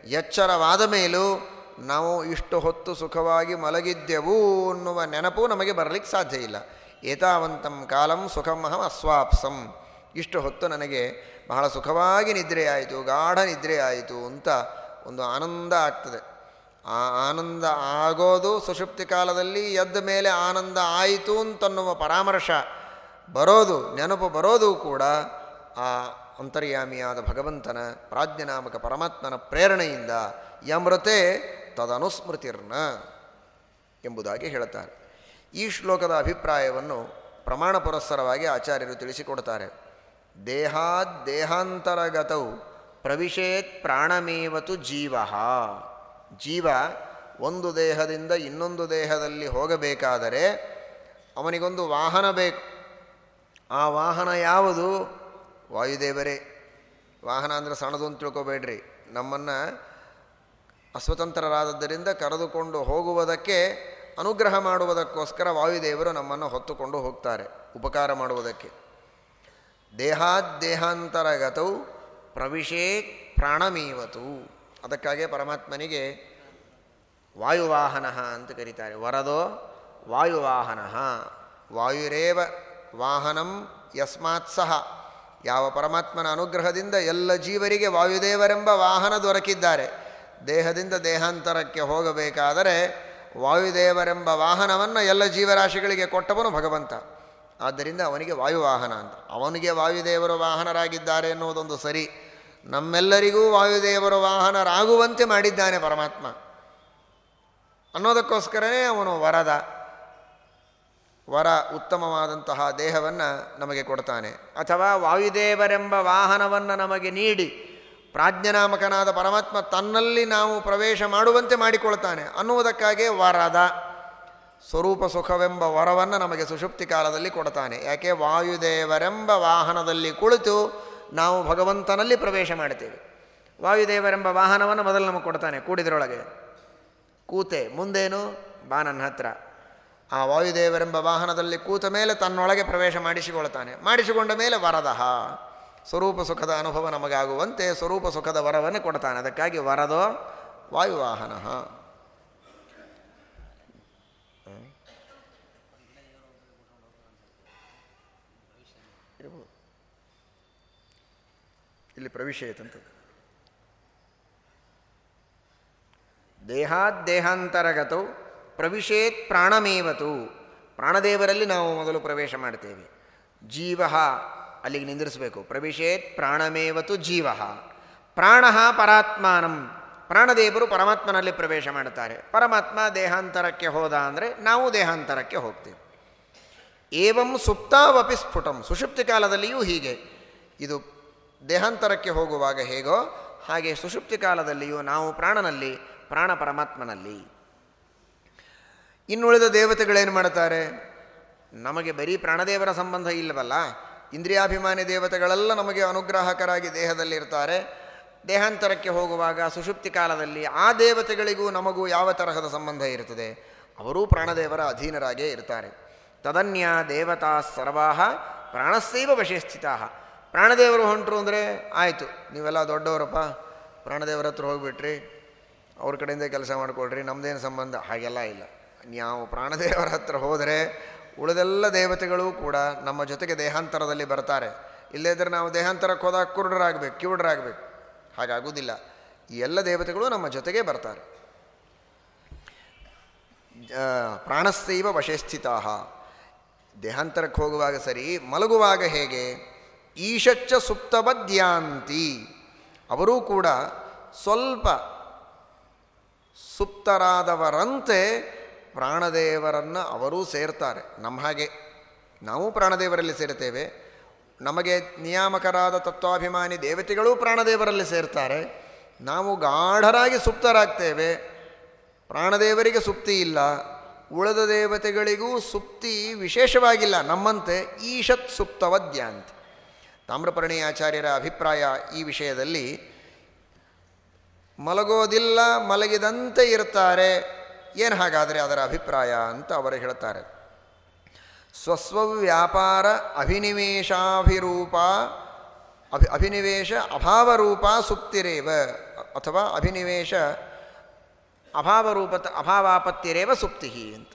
ಎಚ್ಚರವಾದ ಮೇಲೂ ನಾವು ಇಷ್ಟು ಹೊತ್ತು ಸುಖವಾಗಿ ಮಲಗಿದ್ದೆವು ಅನ್ನುವ ನೆನಪು ನಮಗೆ ಬರಲಿಕ್ಕೆ ಸಾಧ್ಯ ಇಲ್ಲ. ಏತಾವಂತಂ ಕಾಲಂ ಸುಖಮಹಂ ಅಸ್ವಾಪ್ಸಂ. ಇಷ್ಟು ಹೊತ್ತು ನನಗೆ ಬಹಳ ಸುಖವಾಗಿ ನಿದ್ರೆ ಆಯಿತು, ಗಾಢ ನಿದ್ರೆ ಆಯಿತು ಅಂತ ಒಂದು ಆನಂದ ಆಗ್ತದೆ. ಆ ಆನಂದ ಆಗೋದು ಸುಷುಪ್ತಿ ಕಾಲದಲ್ಲಿ ಎದ್ದ ಮೇಲೆ ಆನಂದ ಆಯಿತು ಅಂತನ್ನುವ ಪರಾಮರ್ಶ ಬರೋದು, ನೆನಪು ಬರೋದು ಕೂಡ ಆ ಅಂತರ್ಯಾಮಿಯಾದ ಭಗವಂತನ, ಪ್ರಾಜ್ಞನಾಮಕ ಪರಮಾತ್ಮನ ಪ್ರೇರಣೆಯಿಂದ ಯಮೃತೆ ತದನುಸ್ಮೃತಿರ್ನ ಎಂಬುದಾಗಿ ಹೇಳುತ್ತಾರೆ. ಈ ಶ್ಲೋಕದ ಅಭಿಪ್ರಾಯವನ್ನು ಪ್ರಮಾಣ ಪುರಸ್ಸರವಾಗಿ ಆಚಾರ್ಯರು ತಿಳಿಸಿಕೊಡ್ತಾರೆ. ದೇಹಾದ್ ದೇಹಾಂತರಗತವು ಪ್ರವಿಶೇತ್ ಪ್ರಾಣಮೇವತು ಜೀವ. ಜೀವ ಒಂದು ದೇಹದಿಂದ ಇನ್ನೊಂದು ದೇಹದಲ್ಲಿ ಹೋಗಬೇಕಾದರೆ ಅವನಿಗೊಂದು ವಾಹನ ಬೇಕು. ಆ ವಾಹನ ಯಾವುದು? ವಾಯುದೇವರೇ. ವಾಹನ ಅಂದರೆ ಸಣ್ಣದು ಅಂತ ತಿಳ್ಕೊಬೇಡ್ರಿ. ನಮ್ಮನ್ನು ಅಸ್ವತಂತ್ರರಾದದ್ದರಿಂದ ಕರೆದುಕೊಂಡು ಹೋಗುವುದಕ್ಕೆ ಅನುಗ್ರಹ ಮಾಡುವುದಕ್ಕೋಸ್ಕರ ವಾಯುದೇವರು ನಮ್ಮನ್ನು ಹೊತ್ತುಕೊಂಡು ಹೋಗ್ತಾರೆ, ಉಪಕಾರ ಮಾಡುವುದಕ್ಕೆ. ದೇಹಾದ್ದೇಹಾಂತರಗತವು ಪ್ರವಿಶೇ ಪ್ರಾಣಮೀವತು. ಅದಕ್ಕಾಗಿ ಪರಮಾತ್ಮನಿಗೆ ವಾಯುವಾಹನ ಅಂತ ಕರೀತಾರೆ. ವರದೋ ವಾಯುವಾಹನ. ವಾಯುರೇವ ವಾಹನಂ ಯಸ್ಮಾತ್ ಸಹ. ಯಾವ ಪರಮಾತ್ಮನ ಅನುಗ್ರಹದಿಂದ ಎಲ್ಲ ಜೀವರಿಗೆ ವಾಯುದೇವರೆಂಬ ವಾಹನ ದೊರಕಿದ್ದಾರೆ. ದೇಹದಿಂದ ದೇಹಾಂತರಕ್ಕೆ ಹೋಗಬೇಕಾದರೆ ವಾಯುದೇವರೆಂಬ ವಾಹನವನ್ನು ಎಲ್ಲ ಜೀವರಾಶಿಗಳಿಗೆ ಕೊಟ್ಟವನು ಭಗವಂತ. ಆದ್ದರಿಂದ ಅವನಿಗೆ ವಾಯುವಾಹನ ಅಂತ. ಅವನಿಗೆ ವಾಯುದೇವರು ವಾಹನರಾಗಿದ್ದಾರೆ ಎನ್ನುವುದೊಂದು ಸರಿ. ನಮ್ಮೆಲ್ಲರಿಗೂ ವಾಯುದೇವರು ವಾಹನರಾಗುವಂತೆ ಮಾಡಿದ್ದಾನೆ ಪರಮಾತ್ಮ. ಅನ್ನೋದಕ್ಕೋಸ್ಕರನೇ ಅವನು ವರದ. ವರ ಉತ್ತಮವಾದಂತಹ ದೇಹವನ್ನು ನಮಗೆ ಕೊಡ್ತಾನೆ. ಅಥವಾ ವಾಯುದೇವರೆಂಬ ವಾಹನವನ್ನು ನಮಗೆ ನೀಡಿ ಪ್ರಾಜ್ಞನಾಮಕನಾದ ಪರಮಾತ್ಮ ತನ್ನಲ್ಲಿ ನಾವು ಪ್ರವೇಶ ಮಾಡುವಂತೆ ಮಾಡಿಕೊಳ್ತಾನೆ. ಅನ್ನುವುದಕ್ಕಾಗಿ ವರದ ಸ್ವರೂಪ ಸುಖವೆಂಬ ವರವನ್ನು ನಮಗೆ ಸುಷುಪ್ತಿ ಕಾಲದಲ್ಲಿ ಕೊಡ್ತಾನೆ. ಯಾಕೆ? ವಾಯುದೇವರೆಂಬ ವಾಹನದಲ್ಲಿ ಕುಳಿತು ನಾವು ಭಗವಂತನಲ್ಲಿ ಪ್ರವೇಶ ಮಾಡ್ತೇವೆ ವಾಯುದೇವರೆಂಬ ವಾಹನವನ್ನು ಮೊದಲು ನಮಗೆ ಕೊಡ್ತಾನೆ ಕೂಡಿದ್ರೊಳಗೆ. ಕೂತೆ, ಮುಂದೇನು? ಬಾನನ್ನ ಹತ್ರ. ಆ ವಾಯುದೇವರೆಂಬ ವಾಹನದಲ್ಲಿ ಕೂತ ಮೇಲೆ ತನ್ನೊಳಗೆ ಪ್ರವೇಶ ಮಾಡಿಸಿಕೊಳ್ತಾನೆ ಮಾಡಿಸಿಕೊಂಡ ಮೇಲೆ ವರದಹ. ಸ್ವರೂಪ ಸುಖದ ಅನುಭವ ನಮಗಾಗುವಂತೆ ಸ್ವರೂಪ ಸುಖದ ವರವನ್ನು ಕೊಡ್ತಾನೆ. ಅದಕ್ಕಾಗಿ ವರದೋ ವಾಯುವಾಹನ. ಇಲ್ಲಿ ಪ್ರವೇಶ ದೇಹಾದ್ ದೇಹಾಂತರಗತವು ಪ್ರವಿಶೇತ್ ಪ್ರಾಣಮೇವತು. ಪ್ರಾಣದೇವರಲ್ಲಿ ನಾವು ಮೊದಲು ಪ್ರವೇಶ ಮಾಡ್ತೇವೆ. ಜೀವ ಅಲ್ಲಿಗೆ ನಿಂದಿರಿಸಬೇಕು. ಪ್ರವಿಶೇತ್ ಪ್ರಾಣಮೇವತು ಜೀವ. ಪ್ರಾಣ ಪರಾತ್ಮಾನಂ. ಪ್ರಾಣದೇವರು ಪರಮಾತ್ಮನಲ್ಲಿ ಪ್ರವೇಶ ಮಾಡುತ್ತಾರೆ. ಪರಮಾತ್ಮ ದೇಹಾಂತರಕ್ಕೆ ಹೋದ ಅಂದರೆ ನಾವು ದೇಹಾಂತರಕ್ಕೆ ಹೋಗ್ತೇವೆ. ಏವಂ ಸುಪ್ತಾವಪಿ ಸ್ಫುಟಂ. ಸುಷುಪ್ತಿ ಕಾಲದಲ್ಲಿಯೂ ಹೀಗೆ. ಇದು ದೇಹಾಂತರಕ್ಕೆ ಹೋಗುವಾಗ ಹೇಗೋ ಹಾಗೆ ಸುಷುಪ್ತಿ ಕಾಲದಲ್ಲಿಯೂ ನಾವು ಪ್ರಾಣನಲ್ಲಿ, ಪ್ರಾಣ ಪರಮಾತ್ಮನಲ್ಲಿ. ಇನ್ನುಳಿದ ದೇವತೆಗಳೇನು ಮಾಡುತ್ತಾರೆ? ನಮಗೆ ಬರೀ ಪ್ರಾಣದೇವರ ಸಂಬಂಧ ಇಲ್ಲವಲ್ಲ, ಇಂದ್ರಿಯಾಭಿಮಾನಿ ದೇವತೆಗಳೆಲ್ಲ ನಮಗೆ ಅನುಗ್ರಾಹಕರಾಗಿ ದೇಹದಲ್ಲಿರ್ತಾರೆ. ದೇಹಾಂತರಕ್ಕೆ ಹೋಗುವಾಗ, ಸುಷುಪ್ತಿ ಕಾಲದಲ್ಲಿ ಆ ದೇವತೆಗಳಿಗೂ ನಮಗೂ ಯಾವ ತರಹದ ಸಂಬಂಧ ಇರುತ್ತದೆ? ಅವರೂ ಪ್ರಾಣದೇವರ ಅಧೀನರಾಗೇ ಇರ್ತಾರೆ. ತದನ್ಯ ದೇವತಾ ಸರ್ವಾಹ ಪ್ರಾಣಸ್ಸೈವ ವಶೇ ಸ್ಥಿತಾ ಪ್ರಾಣದೇವರು ಹೊಂಟರು ಅಂದರೆ ಆಯಿತು, ನೀವೆಲ್ಲ ದೊಡ್ಡವರಪ್ಪ, ಪ್ರಾಣದೇವರ ಹತ್ರ ಹೋಗ್ಬಿಟ್ರಿ, ಅವ್ರ ಕಡೆಯಿಂದ ಕೆಲಸ ಮಾಡಿಕೊಳ್ರಿ ನಮ್ಮದೇನು ಸಂಬಂಧ? ಹಾಗೆಲ್ಲ ಇಲ್ಲ. ನಾವು ಪ್ರಾಣದೇವರ ಹತ್ರ ಹೋದರೆ ಉಳಿದೆಲ್ಲ ದೇವತೆಗಳು ಕೂಡ ನಮ್ಮ ಜೊತೆಗೆ ದೇಹಾಂತರದಲ್ಲಿ ಬರ್ತಾರೆ. ಇಲ್ಲದಿದ್ದರೆ ನಾವು ದೇಹಾಂತರಕ್ಕೆ ಹೋದಾಗ ಕುರುಡರಾಗಬೇಕು, ಕಿವುಡರಾಗಬೇಕು. ಹಾಗಾಗುವುದಿಲ್ಲ ಎಲ್ಲ ದೇವತೆಗಳು ನಮ್ಮ ಜೊತೆಗೆ ಬರ್ತಾರೆ. ಪ್ರಾಣಸ್ಥೈವ ವಶೇಸ್ಥಿತ ದೇಹಾಂತರಕ್ಕೆ ಹೋಗುವಾಗ ಸರಿ, ಮಲಗುವಾಗ ಹೇಗೆ? ಈಶಚ್ಚ ಸುಪ್ತಬದ್ಯಾಂತಿ ಅವರೂ ಕೂಡ ಸ್ವಲ್ಪ ಸುಪ್ತರಾದವರಂತೆ ಪ್ರಾಣದೇವರನ್ನು ಅವರೂ ಸೇರ್ತಾರೆ. ನಮ್ಮ ಹಾಗೆ ನಾವು ಪ್ರಾಣದೇವರಲ್ಲಿ ಸೇರ್ತೇವೆ. ನಮಗೆ ನಿಯಾಮಕರಾದ ತತ್ವಾಭಿಮಾನಿ ದೇವತೆಗಳೂ ಪ್ರಾಣದೇವರಲ್ಲಿ ಸೇರ್ತಾರೆ. ನಾವು ಗಾಢರಾಗಿ ಸುಪ್ತರಾಗ್ತೇವೆ. ಪ್ರಾಣದೇವರಿಗೆ ಸುಪ್ತಿ ಇಲ್ಲ. ಉಳದ ದೇವತೆಗಳಿಗೂ ಸುಪ್ತಿ ವಿಶೇಷವಾಗಿಲ್ಲ. ನಮ್ಮಂತೆ ಈಶತ್ ಸುಪ್ತವದ್ಯ ಅಂತ ತಾಮ್ರಪರ್ಣಿ ಆಚಾರ್ಯರ ಅಭಿಪ್ರಾಯ ಈ ವಿಷಯದಲ್ಲಿ, ಮಲಗೋದಿಲ್ಲ, ಮಲಗಿದಂತೆ ಇರ್ತಾರೆ. ಏನು ಹಾಗಾದರೆ ಅದರ ಅಭಿಪ್ರಾಯ ಅಂತ ಅವರು ಹೇಳ್ತಾರೆ. ಸ್ವಸ್ವ ವ್ಯಾಪಾರ, ಅಭಿನಿವೇಶಾಭಿರೂಪ, ಅಭಿ, ಅಭಿನಿವೇಶ ಅಭಾವರೂಪ ಸುಪ್ತಿರೇವ, ಅಥವಾ ಅಭಿನಿವೇಶ ಅಭಾವರೂಪ ಅಭಾವಾಪತ್ತಿರೇವ ಸುಪ್ತಿ ಅಂತ.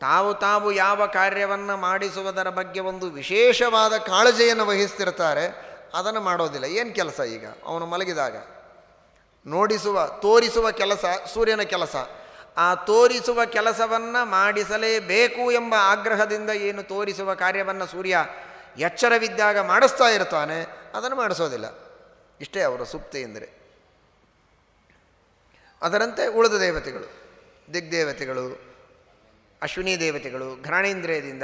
ತಾವು ತಾವು ಯಾವ ಕಾರ್ಯವನ್ನು ಮಾಡಿಸುವುದರ ಬಗ್ಗೆ ಒಂದು ವಿಶೇಷವಾದ ಕಾಳಜಿಯನ್ನು ವಹಿಸ್ತಿರ್ತಾರೆ, ಅದನ್ನು ಮಾಡೋದಿಲ್ಲ. ಏನು ಕೆಲಸ ಈಗ? ಅವನು ಮಲಗಿದಾಗ, ನೋಡಿಸುವ, ತೋರಿಸುವ ಕೆಲಸ, ಸೂರ್ಯನ ಕೆಲಸ. ಆ ತೋರಿಸುವ ಕೆಲಸವನ್ನು ಮಾಡಿಸಲೇಬೇಕು ಎಂಬ ಆಗ್ರಹದಿಂದ ಏನು ತೋರಿಸುವ ಕಾರ್ಯವನ್ನು ಸೂರ್ಯ ಎಚ್ಚರವಿದ್ದಾಗ ಮಾಡಿಸ್ತಾ ಇರ್ತಾನೆ, ಅದನ್ನು ಮಾಡಿಸೋದಿಲ್ಲ. ಇಷ್ಟೇ ಅವರ ಸುಪ್ತಿ ಎಂದರೆ. ಅದರಂತೆ ಉಳಿದ ದೇವತೆಗಳು, ದಿಗ್ದೇವತೆಗಳು, ಅಶ್ವಿನಿ ದೇವತೆಗಳು, ಘ್ರಾಣೇಂದ್ರಿಯದಿಂದ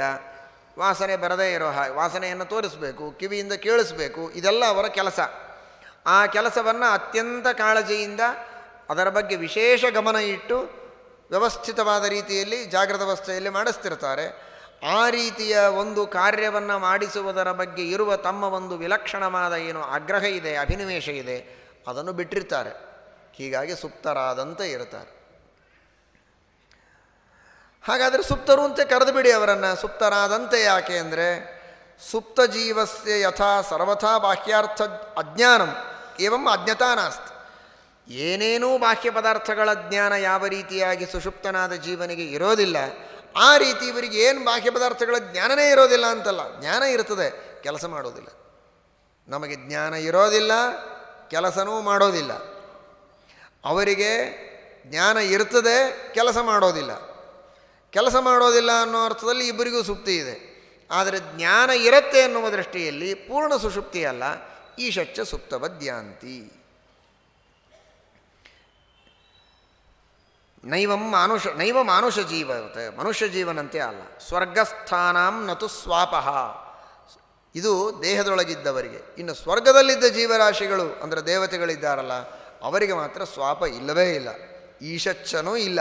ವಾಸನೆ ಬರದೇ ಇರೋ ಹಾಗೆ, ವಾಸನೆಯನ್ನು ತೋರಿಸಬೇಕು, ಕಿವಿಯಿಂದ ಕೇಳಿಸ್ಬೇಕು, ಇದೆಲ್ಲ ಅವರ ಕೆಲಸ. ಆ ಕೆಲಸವನ್ನು ಅತ್ಯಂತ ಕಾಳಜಿಯಿಂದ ಅದರ ಬಗ್ಗೆ ವಿಶೇಷ ಗಮನ ಇಟ್ಟು ವ್ಯವಸ್ಥಿತವಾದ ರೀತಿಯಲ್ಲಿ ಜಾಗೃತ ಅವಸ್ಥೆಯಲ್ಲಿ ಮಾಡಿಸ್ತಿರ್ತಾರೆ. ಆ ರೀತಿಯ ಒಂದು ಕಾರ್ಯವನ್ನು ಮಾಡಿಸುವುದರ ಬಗ್ಗೆ ಇರುವ ತಮ್ಮ ಒಂದು ವಿಲಕ್ಷಣವಾದ ಏನು ಆಗ್ರಹ ಇದೆ, ಅಭಿನಿವೇಶ ಇದೆ, ಅದನ್ನು ಬಿಟ್ಟಿರ್ತಾರೆ. ಹೀಗಾಗಿ ಸುಪ್ತರಾದಂತೆ ಇರ್ತಾರೆ. ಹಾಗಾದರೆ ಸುಪ್ತರು ಅಂತ ಕರೆದು ಬಿಡಿ ಅವರನ್ನು. ಸುಪ್ತರಾದಂತೆ ಯಾಕೆ ಅಂದರೆ, ಸುಪ್ತ ಜೀವಸ್ಯ ಯಥಾ ಸರ್ವಥಾ ಬಾಹ್ಯಾರ್ಥ ಅಜ್ಞಾನಂ, ಏವಂ ಅಜ್ಞತಾ ನಾಸ್ತಿ ಏನೇನೂ ಬಾಹ್ಯ ಪದಾರ್ಥಗಳ ಜ್ಞಾನ ಯಾವ ರೀತಿಯಾಗಿ ಸುಷುಪ್ತನಾದ ಜೀವನಿಗೆ ಇರೋದಿಲ್ಲ, ಆ ರೀತಿ ಇವರಿಗೆ ಏನು ಬಾಹ್ಯ ಪದಾರ್ಥಗಳ ಜ್ಞಾನನೇ ಇರೋದಿಲ್ಲ ಅಂತಲ್ಲ. ಜ್ಞಾನ ಇರ್ತದೆ, ಕೆಲಸ ಮಾಡೋದಿಲ್ಲ. ನಮಗೆ ಜ್ಞಾನ ಇರೋದಿಲ್ಲ, ಕೆಲಸನೂ ಮಾಡೋದಿಲ್ಲ. ಅವರಿಗೆ ಜ್ಞಾನ ಇರ್ತದೆ, ಕೆಲಸ ಮಾಡೋದಿಲ್ಲ. ಕೆಲಸ ಮಾಡೋದಿಲ್ಲ ಅನ್ನೋ ಅರ್ಥದಲ್ಲಿ ಇಬ್ಬರಿಗೂ ಸುಪ್ತಿ ಇದೆ. ಆದರೆ ಜ್ಞಾನ ಇರುತ್ತೆ ಎನ್ನುವ ದೃಷ್ಟಿಯಲ್ಲಿ ಪೂರ್ಣ ಸುಷುಪ್ತಿಯಲ್ಲ, ಈಶಚ್ಚ ಸುಪ್ತವದ್ಯಾಂತಿ. ನೈವಂ ಮಾನುಷ, ನೈವ ಮಾನುಷ ಜೀವ ಮನುಷ್ಯ ಜೀವನಂತೆ ಅಲ್ಲ. ಸ್ವರ್ಗಸ್ಥಾನಂ ನತು ಸ್ವಾಪಹ ಇದು ದೇಹದೊಳಗಿದ್ದವರಿಗೆ. ಇನ್ನು ಸ್ವರ್ಗದಲ್ಲಿದ್ದ ಜೀವರಾಶಿಗಳು, ಅಂದರೆ ದೇವತೆಗಳಿದ್ದಾರಲ್ಲ, ಅವರಿಗೆ ಮಾತ್ರ ಸ್ವಾಪ ಇಲ್ಲವೇ ಇಲ್ಲ. ಈಶಚ್ಚನೂ ಇಲ್ಲ.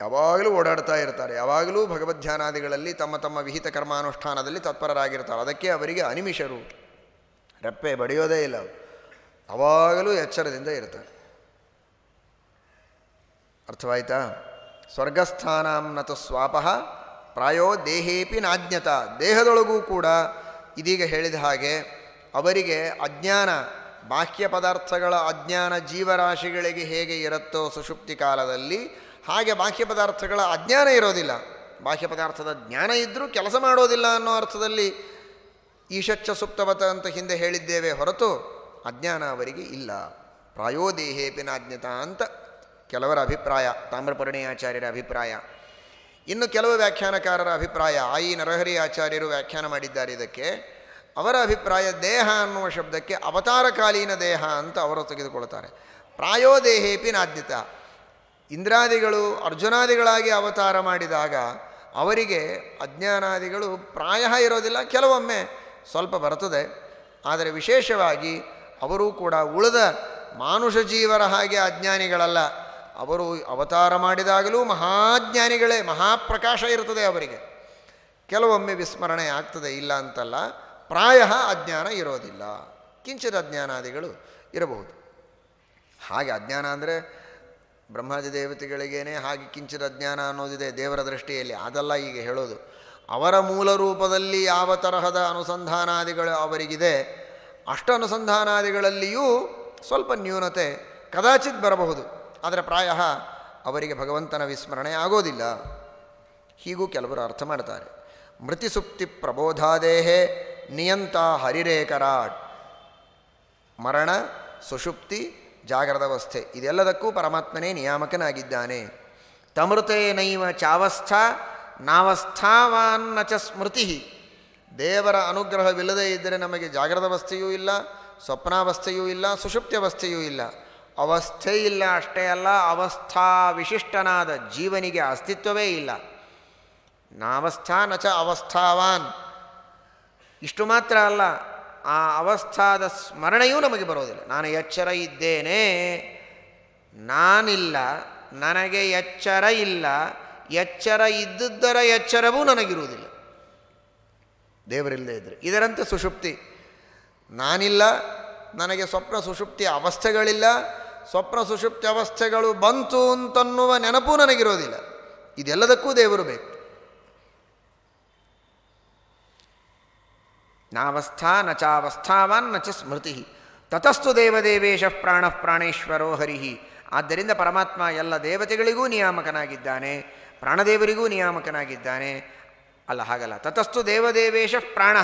ಯಾವಾಗಲೂ ಓಡಾಡ್ತಾ ಇರ್ತಾರೆ. ಯಾವಾಗಲೂ ಭಗವದ್ಧ್ಯಾನಾದಿಗಳಲ್ಲಿ ತಮ್ಮ ತಮ್ಮ ವಿಹಿತ ಕರ್ಮಾನುಷ್ಠಾನದಲ್ಲಿ ತತ್ಪರರಾಗಿರ್ತಾರೆ. ಅದಕ್ಕೆ ಅವರಿಗೆ ಅನಿಮಿಷರು ರೆಪ್ಪೆ ಬಡಿಯೋದೇ ಇಲ್ಲ. ಯಾವಾಗಲೂ ಎಚ್ಚರದಿಂದ ಇರ್ತಾರೆ. ಅರ್ಥವಾಯ್ತಾ? ಸ್ವರ್ಗಸ್ಥಾನಾಂನತ ಸ್ವಾಪಃ, ಪ್ರಾಯೋ ದೇಹೇಪಿ ನಾಜ್ಞತ. ದೇಹದೊಳಗೂ ಕೂಡ ಇದೀಗ ಹೇಳಿದ ಹಾಗೆ ಅವರಿಗೆ ಅಜ್ಞಾನ, ಬಾಹ್ಯ ಪದಾರ್ಥಗಳ ಅಜ್ಞಾನ ಜೀವರಾಶಿಗಳಿಗೆ ಹೇಗೆ ಇರುತ್ತೋ ಸುಷುಪ್ತಿ ಕಾಲದಲ್ಲಿ ಹಾಗೆ ಬಾಹ್ಯ ಪದಾರ್ಥಗಳ ಅಜ್ಞಾನ ಇರೋದಿಲ್ಲ. ಬಾಹ್ಯ ಪದಾರ್ಥದ ಜ್ಞಾನ ಇದ್ದರೂ ಕೆಲಸ ಮಾಡೋದಿಲ್ಲ ಅನ್ನೋ ಅರ್ಥದಲ್ಲಿ ಈಶಚ್ಚ ಸುಪ್ತವತ ಅಂತ ಹಿಂದೆ ಹೇಳಿದ್ದೇವೆ ಹೊರತು ಅಜ್ಞಾನ ಅವರಿಗೆ ಇಲ್ಲ. ಪ್ರಾಯೋ ದೇಹೇಪಿ ಅಜ್ಞತ ಅಂತ ಕೆಲವರ ಅಭಿಪ್ರಾಯ ತಾಮ್ರಪರ್ಣಿ ಆಚಾರ್ಯರ ಅಭಿಪ್ರಾಯ. ಇನ್ನು ಕೆಲವು ವ್ಯಾಖ್ಯಾನಕಾರರ ಅಭಿಪ್ರಾಯ, ಆಯಿ ನರಹರಿ ಆಚಾರ್ಯರು ವ್ಯಾಖ್ಯಾನ ಮಾಡಿದ್ದಾರೆ ಇದಕ್ಕೆ. ಅವರ ಅಭಿಪ್ರಾಯ, ದೇಹ ಅನ್ನುವ ಶಬ್ದಕ್ಕೆ ಅವತಾರಕಾಲೀನ ದೇಹ ಅಂತ ಅವರು ತೆಗೆದುಕೊಳ್ತಾರೆ. ಪ್ರಾಯೋ ದೇಹೇಪಿ ನಾದ್ಯತ. ಇಂದ್ರಾದಿಗಳು ಅರ್ಜುನಾದಿಗಳಾಗಿ ಅವತಾರ ಮಾಡಿದಾಗ ಅವರಿಗೆ ಅಜ್ಞಾನಾದಿಗಳು ಪ್ರಾಯ ಇರೋದಿಲ್ಲ, ಕೆಲವೊಮ್ಮೆ ಸ್ವಲ್ಪ ಬರ್ತದೆ ಆದರೆ ವಿಶೇಷವಾಗಿ ಅವರೂ ಕೂಡ ಉಳಿದ ಮಾನುಷ ಜೀವರ ಹಾಗೆ ಅಜ್ಞಾನಿಗಳಲ್ಲ. ಅವರು ಅವತಾರ ಮಾಡಿದಾಗಲೂ ಮಹಾಜ್ಞಾನಿಗಳೇ, ಮಹಾಪ್ರಕಾಶ ಇರುತ್ತದೆ ಅವರಿಗೆ. ಕೆಲವೊಮ್ಮೆ ವಿಸ್ಮರಣೆ ಆಗ್ತದೆ, ಇಲ್ಲ ಅಂತಲ್ಲ, ಪ್ರಾಯ ಅಜ್ಞಾನ ಇರೋದಿಲ್ಲ. ಕಿಂಚಿತ್ ಅಜ್ಞಾನಾದಿಗಳು ಇರಬಹುದು. ಹಾಗೆ ಅಜ್ಞಾನ ಅಂದರೆ ಬ್ರಹ್ಮಾದಿ ದೇವತೆಗಳಿಗೇನೆ ಹಾಗೆ ಕಿಂಚಿತ್ ಅಜ್ಞಾನ ಅನ್ನೋದಿದೆ ದೇವರ ದೃಷ್ಟಿಯಲ್ಲಿ. ಅದಲ್ಲ ಈಗ ಹೇಳೋದು. ಅವರ ಮೂಲ ರೂಪದಲ್ಲಿ ಯಾವ ತರಹದ ಅನುಸಂಧಾನಾದಿಗಳು ಅವರಿಗಿದೆ ಅಷ್ಟ ಅನುಸಂಧಾನಾದಿಗಳಲ್ಲಿಯೂ ಸ್ವಲ್ಪ ನ್ಯೂನತೆ, ಕದಾಚಿತ್ ಬರಬಹುದು. ಆದರೆ ಪ್ರಾಯ ಅವರಿಗೆ ಭಗವಂತನ ವಿಸ್ಮರಣೆ ಆಗೋದಿಲ್ಲ. ಹೀಗೂ ಕೆಲವರು ಅರ್ಥ ಮಾಡ್ತಾರೆ. ಮೃತಿಸುಪ್ತಿ ಪ್ರಬೋಧಾದೇಹೇ ನಿಯಂತ ಹರಿರೇಕರಾಟ್. ಮರಣ, ಸುಷುಪ್ತಿ ಜಾಗ್ರದವಸ್ಥೆ ಇದೆಲ್ಲದಕ್ಕೂ ಪರಮಾತ್ಮನೇ ನಿಯಾಮಕನಾಗಿದ್ದಾನೆ. ತಮೃತೇನೈವ ಚಾವಸ್ಥಾ ನಾವಸ್ಥಾವಾನ್ನ ಚ ಸ್ಮೃತಿ. ದೇವರ ಅನುಗ್ರಹವಿಲ್ಲದೇ ಇದ್ದರೆ ನಮಗೆ ಜಾಗ್ರದವಸ್ಥೆಯೂ ಇಲ್ಲ, ಸ್ವಪ್ನಾವಸ್ಥೆಯೂ ಇಲ್ಲ, ಸುಷುಪ್ತ್ಯವಸ್ಥೆಯೂ ಇಲ್ಲ. ಅವಸ್ಥೆ ಇಲ್ಲ ಅಷ್ಟೇ ಅಲ್ಲ, ಅವಸ್ಥಾ ವಿಶಿಷ್ಟನಾದ ಜೀವನಿಗೆ ಅಸ್ತಿತ್ವವೇ ಇಲ್ಲ. ನಾವಸ್ಥಾ ನಚ ಅವಸ್ಥಾವಾನ್. ಇಷ್ಟು ಮಾತ್ರ ಅಲ್ಲ, ಆ ಅವಸ್ಥಾದ ಸ್ಮರಣೆಯೂ ನಮಗೆ ಬರೋದಿಲ್ಲ. ನಾನು ಎಚ್ಚರ ಇದ್ದೇನೆ, ನಾನಿಲ್ಲ, ನನಗೆ ಎಚ್ಚರ ಇಲ್ಲ, ಎಚ್ಚರ ಇದ್ದುದರ ಎಚ್ಚರವೂ ನನಗಿರುವುದಿಲ್ಲ. ದೇವರಿಲ್ಲದೆ ಇದ್ದರೆ ಇದರಂತೆ ಸುಷುಪ್ತಿ. ನಾನಿಲ್ಲ, ನನಗೆ ಸ್ವಪ್ನ ಸುಷುಪ್ತಿಯ ಅವಸ್ಥೆಗಳಿಲ್ಲ ಸ್ವಪ್ನ ಸುಷುಪ್ತಿ ಅವಸ್ಥೆಗಳು ಬಂತು ಅಂತನ್ನುವ ನೆನಪು ನನಗಿರೋದಿಲ್ಲ. ಇದೆಲ್ಲದಕ್ಕೂ ದೇವರು ಬೇಕು. ನಾವಸ್ಥಾ ನ ಚಾವಸ್ಥಾವಾನ್ನ ಚ ಸ್ಮೃತಿ. ತತಸ್ತು ದೇವದೇವೇಶ ಪ್ರಾಣ ಪ್ರಾಣೇಶ್ವರೋ ಹರಿಹಿ ಆದ್ದರಿಂದ ಪರಮಾತ್ಮ ಎಲ್ಲ ದೇವತೆಗಳಿಗೂ ನಿಯಾಮಕನಾಗಿದ್ದಾನೆ, ಪ್ರಾಣದೇವರಿಗೂ ನಿಯಾಮಕನಾಗಿದ್ದಾನೆ. ಅಲ್ಲ, ಹಾಗಲ್ಲ. ತತಸ್ತು ದೇವದೇವೇಶ ಪ್ರಾಣ.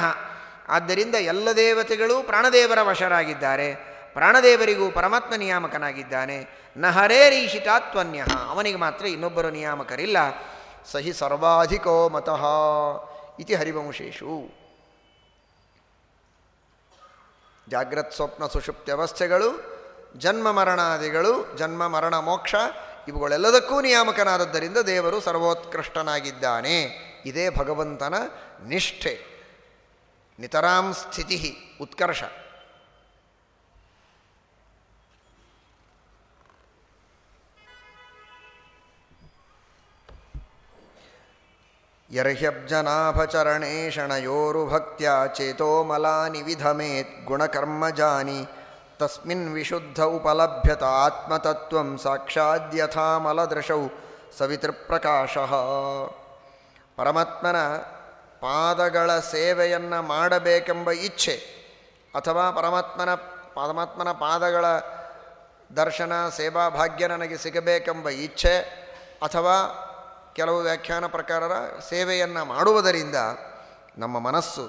ಆದ್ದರಿಂದ ಎಲ್ಲ ದೇವತೆಗಳು ಪ್ರಾಣದೇವರ ವಶರಾಗಿದ್ದಾರೆ. ಪ್ರಾಣದೇವರಿಗೂ ಪರಮಾತ್ಮ ನಿಯಾಮಕನಾಗಿದ್ದಾನೆ. ನ ಹರೇರೀಶಿತಾತ್ವನ್ಯ ಅವನಿಗೆ ಮಾತ್ರ ಇನ್ನೊಬ್ಬರು ನಿಯಾಮಕರಿಲ್ಲ. ಸಹಿ ಸರ್ವಾಧಿಕೋ ಮತಃ. ಇತಿ ಹರಿವಂಶೇಶು ಜಾಗ್ರತ್ ಸ್ವಪ್ನ ಸುಷುಪ್ತಿ ಅವಸ್ಥೆಗಳು, ಜನ್ಮ ಮರಣಾದಿಗಳು, ಜನ್ಮ ಮರಣ ಮೋಕ್ಷ, ಇವುಗಳೆಲ್ಲದಕ್ಕೂ ನಿಯಾಮಕನಾದದ್ದರಿಂದ ದೇವರು ಸರ್ವೋತ್ಕೃಷ್ಟನಾಗಿದ್ದಾನೆ. ಇದೇ ಭಗವಂತನ ನಿಷ್ಠೆ. ನಿತರಾಂ ಸ್ಥಿತಿ ಉತ್ಕರ್ಷ. ಯರ್ಹ್ಯಬ್ಜನಾಭಚರಣೇ ಶಣಯೋರುಭಕ್ತ್ಯ ಚೇತೋಮಲಾನಿ ವಿಧಮೇತ್ ಗುಣಕರ್ಮಜಾನಿ ತಸ್ಮಿನ್ ವಿಶುದ್ಧ ಉಪಲಭ್ಯತ ಆತ್ಮತತ್ವಂ ಸಾಕ್ಷಾದ್ಯಥಾಮಲದೃಶೌ ಸವಿತೃಪ್ರಕಾಶ. ಪರಮಾತ್ಮನ ಪಾದಗಳ ಸೇವೆಯನ್ನು ಮಾಡಬೇಕೆಂಬ ಇಚ್ಛೆ ಅಥವಾ ಪರಮಾತ್ಮನ ಪರಮಾತ್ಮನ ಪಾದಗಳ ದರ್ಶನ, ಸೇವಾ, ಭಾಗ್ಯ ನನಗೆ ಸಿಗಬೇಕೆಂಬ ಇಚ್ಛೆ ಅಥವಾ ಕೆಲವು ವ್ಯಾಖ್ಯಾನ ಪ್ರಕಾರ ಸೇವೆಯನ್ನು ಮಾಡುವುದರಿಂದ ನಮ್ಮ ಮನಸ್ಸು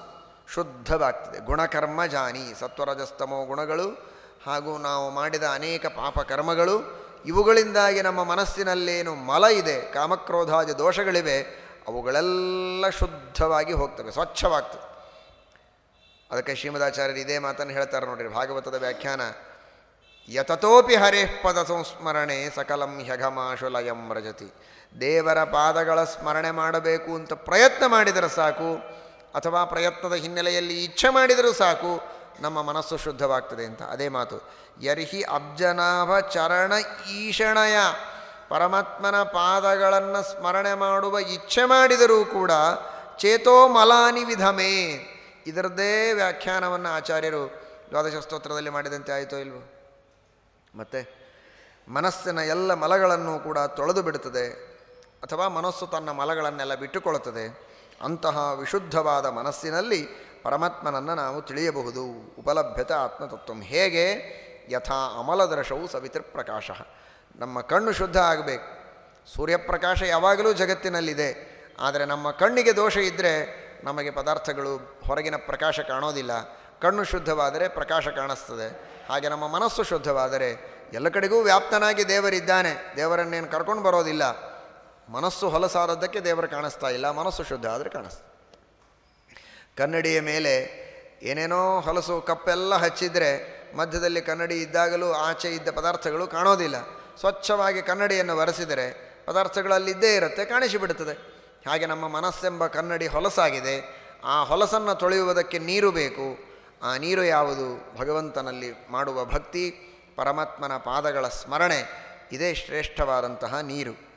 ಶುದ್ಧವಾಗ್ತದೆ. ಗುಣಕರ್ಮ ಜಾನಿ, ಸತ್ವರಜಸ್ತಮೋ ಗುಣಗಳು ಹಾಗೂ ನಾವು ಮಾಡಿದ ಅನೇಕ ಪಾಪಕರ್ಮಗಳು ಇವುಗಳಿಂದಾಗಿ ನಮ್ಮ ಮನಸ್ಸಿನಲ್ಲೇನು ಮಲ ಇದೆ, ಕಾಮಕ್ರೋಧಾದಿ ದೋಷಗಳಿವೆ, ಅವುಗಳೆಲ್ಲ ಶುದ್ಧವಾಗಿ ಹೋಗ್ತವೆ ಸ್ವಚ್ಛವಾಗ್ತದೆ ಅದಕ್ಕೆ ಶ್ರೀಮದಾಚಾರ್ಯರು ಇದೇ ಮಾತನ್ನು ಹೇಳ್ತಾರೆ ನೋಡಿರಿ, ಭಾಗವತದ ವ್ಯಾಖ್ಯಾನ. ಯತತೋಪಿ ಹರೇಹ್ ಪದ ಸಂಸ್ಮರಣೆ ಸಕಲಂ ಹ್ಯಘಮಾಶುಲಯಂ ರಜತಿ. ದೇವರ ಪಾದಗಳ ಸ್ಮರಣೆ ಮಾಡಬೇಕು ಅಂತ ಪ್ರಯತ್ನ ಮಾಡಿದರೆ ಸಾಕು, ಅಥವಾ ಪ್ರಯತ್ನದ ಹಿನ್ನೆಲೆಯಲ್ಲಿ ಇಚ್ಛೆ ಮಾಡಿದರೂ ಸಾಕು, ನಮ್ಮ ಮನಸ್ಸು ಶುದ್ಧವಾಗ್ತದೆ ಅಂತ. ಅದೇ ಮಾತು. ಯರ್ಹಿ ಅಬ್ಜನಾಭ ಚರಣ ಈಶಣಯ. ಪರಮಾತ್ಮನ ಪಾದಗಳನ್ನು ಸ್ಮರಣೆ ಮಾಡುವ ಇಚ್ಛೆ ಮಾಡಿದರೂ ಕೂಡ ಚೇತೋ ಮಲಾನಿ ವಿಧಮೇ. ಇದರದ್ದೇ ವ್ಯಾಖ್ಯಾನವನ್ನು ಆಚಾರ್ಯರು ದ್ವಾದಶ ಸ್ತೋತ್ರದಲ್ಲಿ ಮಾಡಿದಂತೆ ಆಯಿತೋ ಇಲ್ವೋ? ಮತ್ತು ಮನಸ್ಸಿನ ಎಲ್ಲ ಮಲಗಳನ್ನು ಕೂಡ ತೊಳೆದು ಬಿಡುತ್ತದೆ ಅಥವಾ ಮನಸ್ಸು ತನ್ನ ಮಲಗಳನ್ನೆಲ್ಲ ಬಿಟ್ಟುಕೊಳ್ಳುತ್ತದೆ ಅಂತಹ ವಿಶುದ್ಧವಾದ ಮನಸ್ಸಿನಲ್ಲಿ ಪರಮಾತ್ಮನನ್ನು ನಾವು ತಿಳಿಯಬಹುದು. ಉಪಲಭ್ಯತೆ ಆತ್ಮತತ್ವ. ಹೇಗೆ? ಯಥಾ ಅಮಲದರ್ಶವು ಸವಿತೃಪ್ರಕಾಶ. ನಮ್ಮ ಕಣ್ಣು ಶುದ್ಧ ಆಗಬೇಕು. ಸೂರ್ಯಪ್ರಕಾಶ ಯಾವಾಗಲೂ ಜಗತ್ತಿನಲ್ಲಿದೆ. ಆದರೆ ನಮ್ಮ ಕಣ್ಣಿಗೆ ದೋಷ ಇದ್ದರೆ ನಮಗೆ ಪದಾರ್ಥಗಳು ಹೊರಗಿನ ಪ್ರಕಾಶ ಕಾಣೋದಿಲ್ಲ. ಕಣ್ಣು ಶುದ್ಧವಾದರೆ ಪ್ರಕಾಶ ಕಾಣಿಸ್ತದೆ. ಹಾಗೆ ನಮ್ಮ ಮನಸ್ಸು ಶುದ್ಧವಾದರೆ ಎಲ್ಲ ಕಡೆಗೂ ವ್ಯಾಪ್ತನಾಗಿ ದೇವರಿದ್ದಾನೆ. ದೇವರನ್ನೇನು ಕರ್ಕೊಂಡು ಬರೋದಿಲ್ಲ. ಮನಸ್ಸು ಹೊಲಸಾದದ್ದಕ್ಕೆ ದೇವರು ಕಾಣಿಸ್ತಾ ಇಲ್ಲ, ಮನಸ್ಸು ಶುದ್ಧ ಆದರೆ ಕಾಣಿಸ್ತಾ ಕನ್ನಡಿಯ ಮೇಲೆ ಏನೇನೋ ಹೊಲಸು ಕಪ್ಪೆಲ್ಲ ಹಚ್ಚಿದರೆ ಮಧ್ಯದಲ್ಲಿ ಕನ್ನಡಿ ಇದ್ದಾಗಲೂ ಆಚೆ ಇದ್ದ ಪದಾರ್ಥಗಳು ಕಾಣೋದಿಲ್ಲ. ಸ್ವಚ್ಛವಾಗಿ ಕನ್ನಡಿಯನ್ನು ಒರೆಸಿದರೆ ಪದಾರ್ಥಗಳಲ್ಲಿದ್ದೇ ಇರುತ್ತೆ, ಕಾಣಿಸಿಬಿಡುತ್ತದೆ. ಹಾಗೆ ನಮ್ಮ ಮನಸ್ಸೆಂಬ ಕನ್ನಡಿ ಹೊಲಸಾಗಿದೆ. ಆ ಹೊಲಸನ್ನು ತೊಳೆಯುವುದಕ್ಕೆ ನೀರು ಬೇಕು. ಆ ನೀರು ಯಾವುದು? ಭಗವಂತನಲ್ಲಿ ಮಾಡುವ ಭಕ್ತಿ, ಪರಮಾತ್ಮನ ಪಾದಗಳ ಸ್ಮರಣೆ, ಇದೇ ಶ್ರೇಷ್ಠವಾದಂತಹ ನೀರು.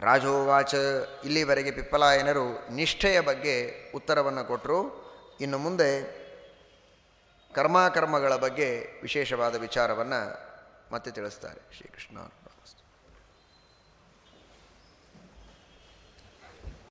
ರಾಜೋವಾಚ, ಇಲ್ಲಿವರೆಗೆ ಪಿಪ್ಪಲಾಯನರು ನಿಷ್ಠೆಯ ಬಗ್ಗೆ ಉತ್ತರವನ್ನು ಕೊಟ್ಟರು ಇನ್ನು ಮುಂದೆ ಕರ್ಮಾಕರ್ಮಗಳ ಬಗ್ಗೆ ವಿಶೇಷವಾದ ವಿಚಾರವನ್ನು ಮತ್ತೆ ತಿಳಿಸ್ತಾರೆ ಶ್ರೀಕೃಷ್ಣ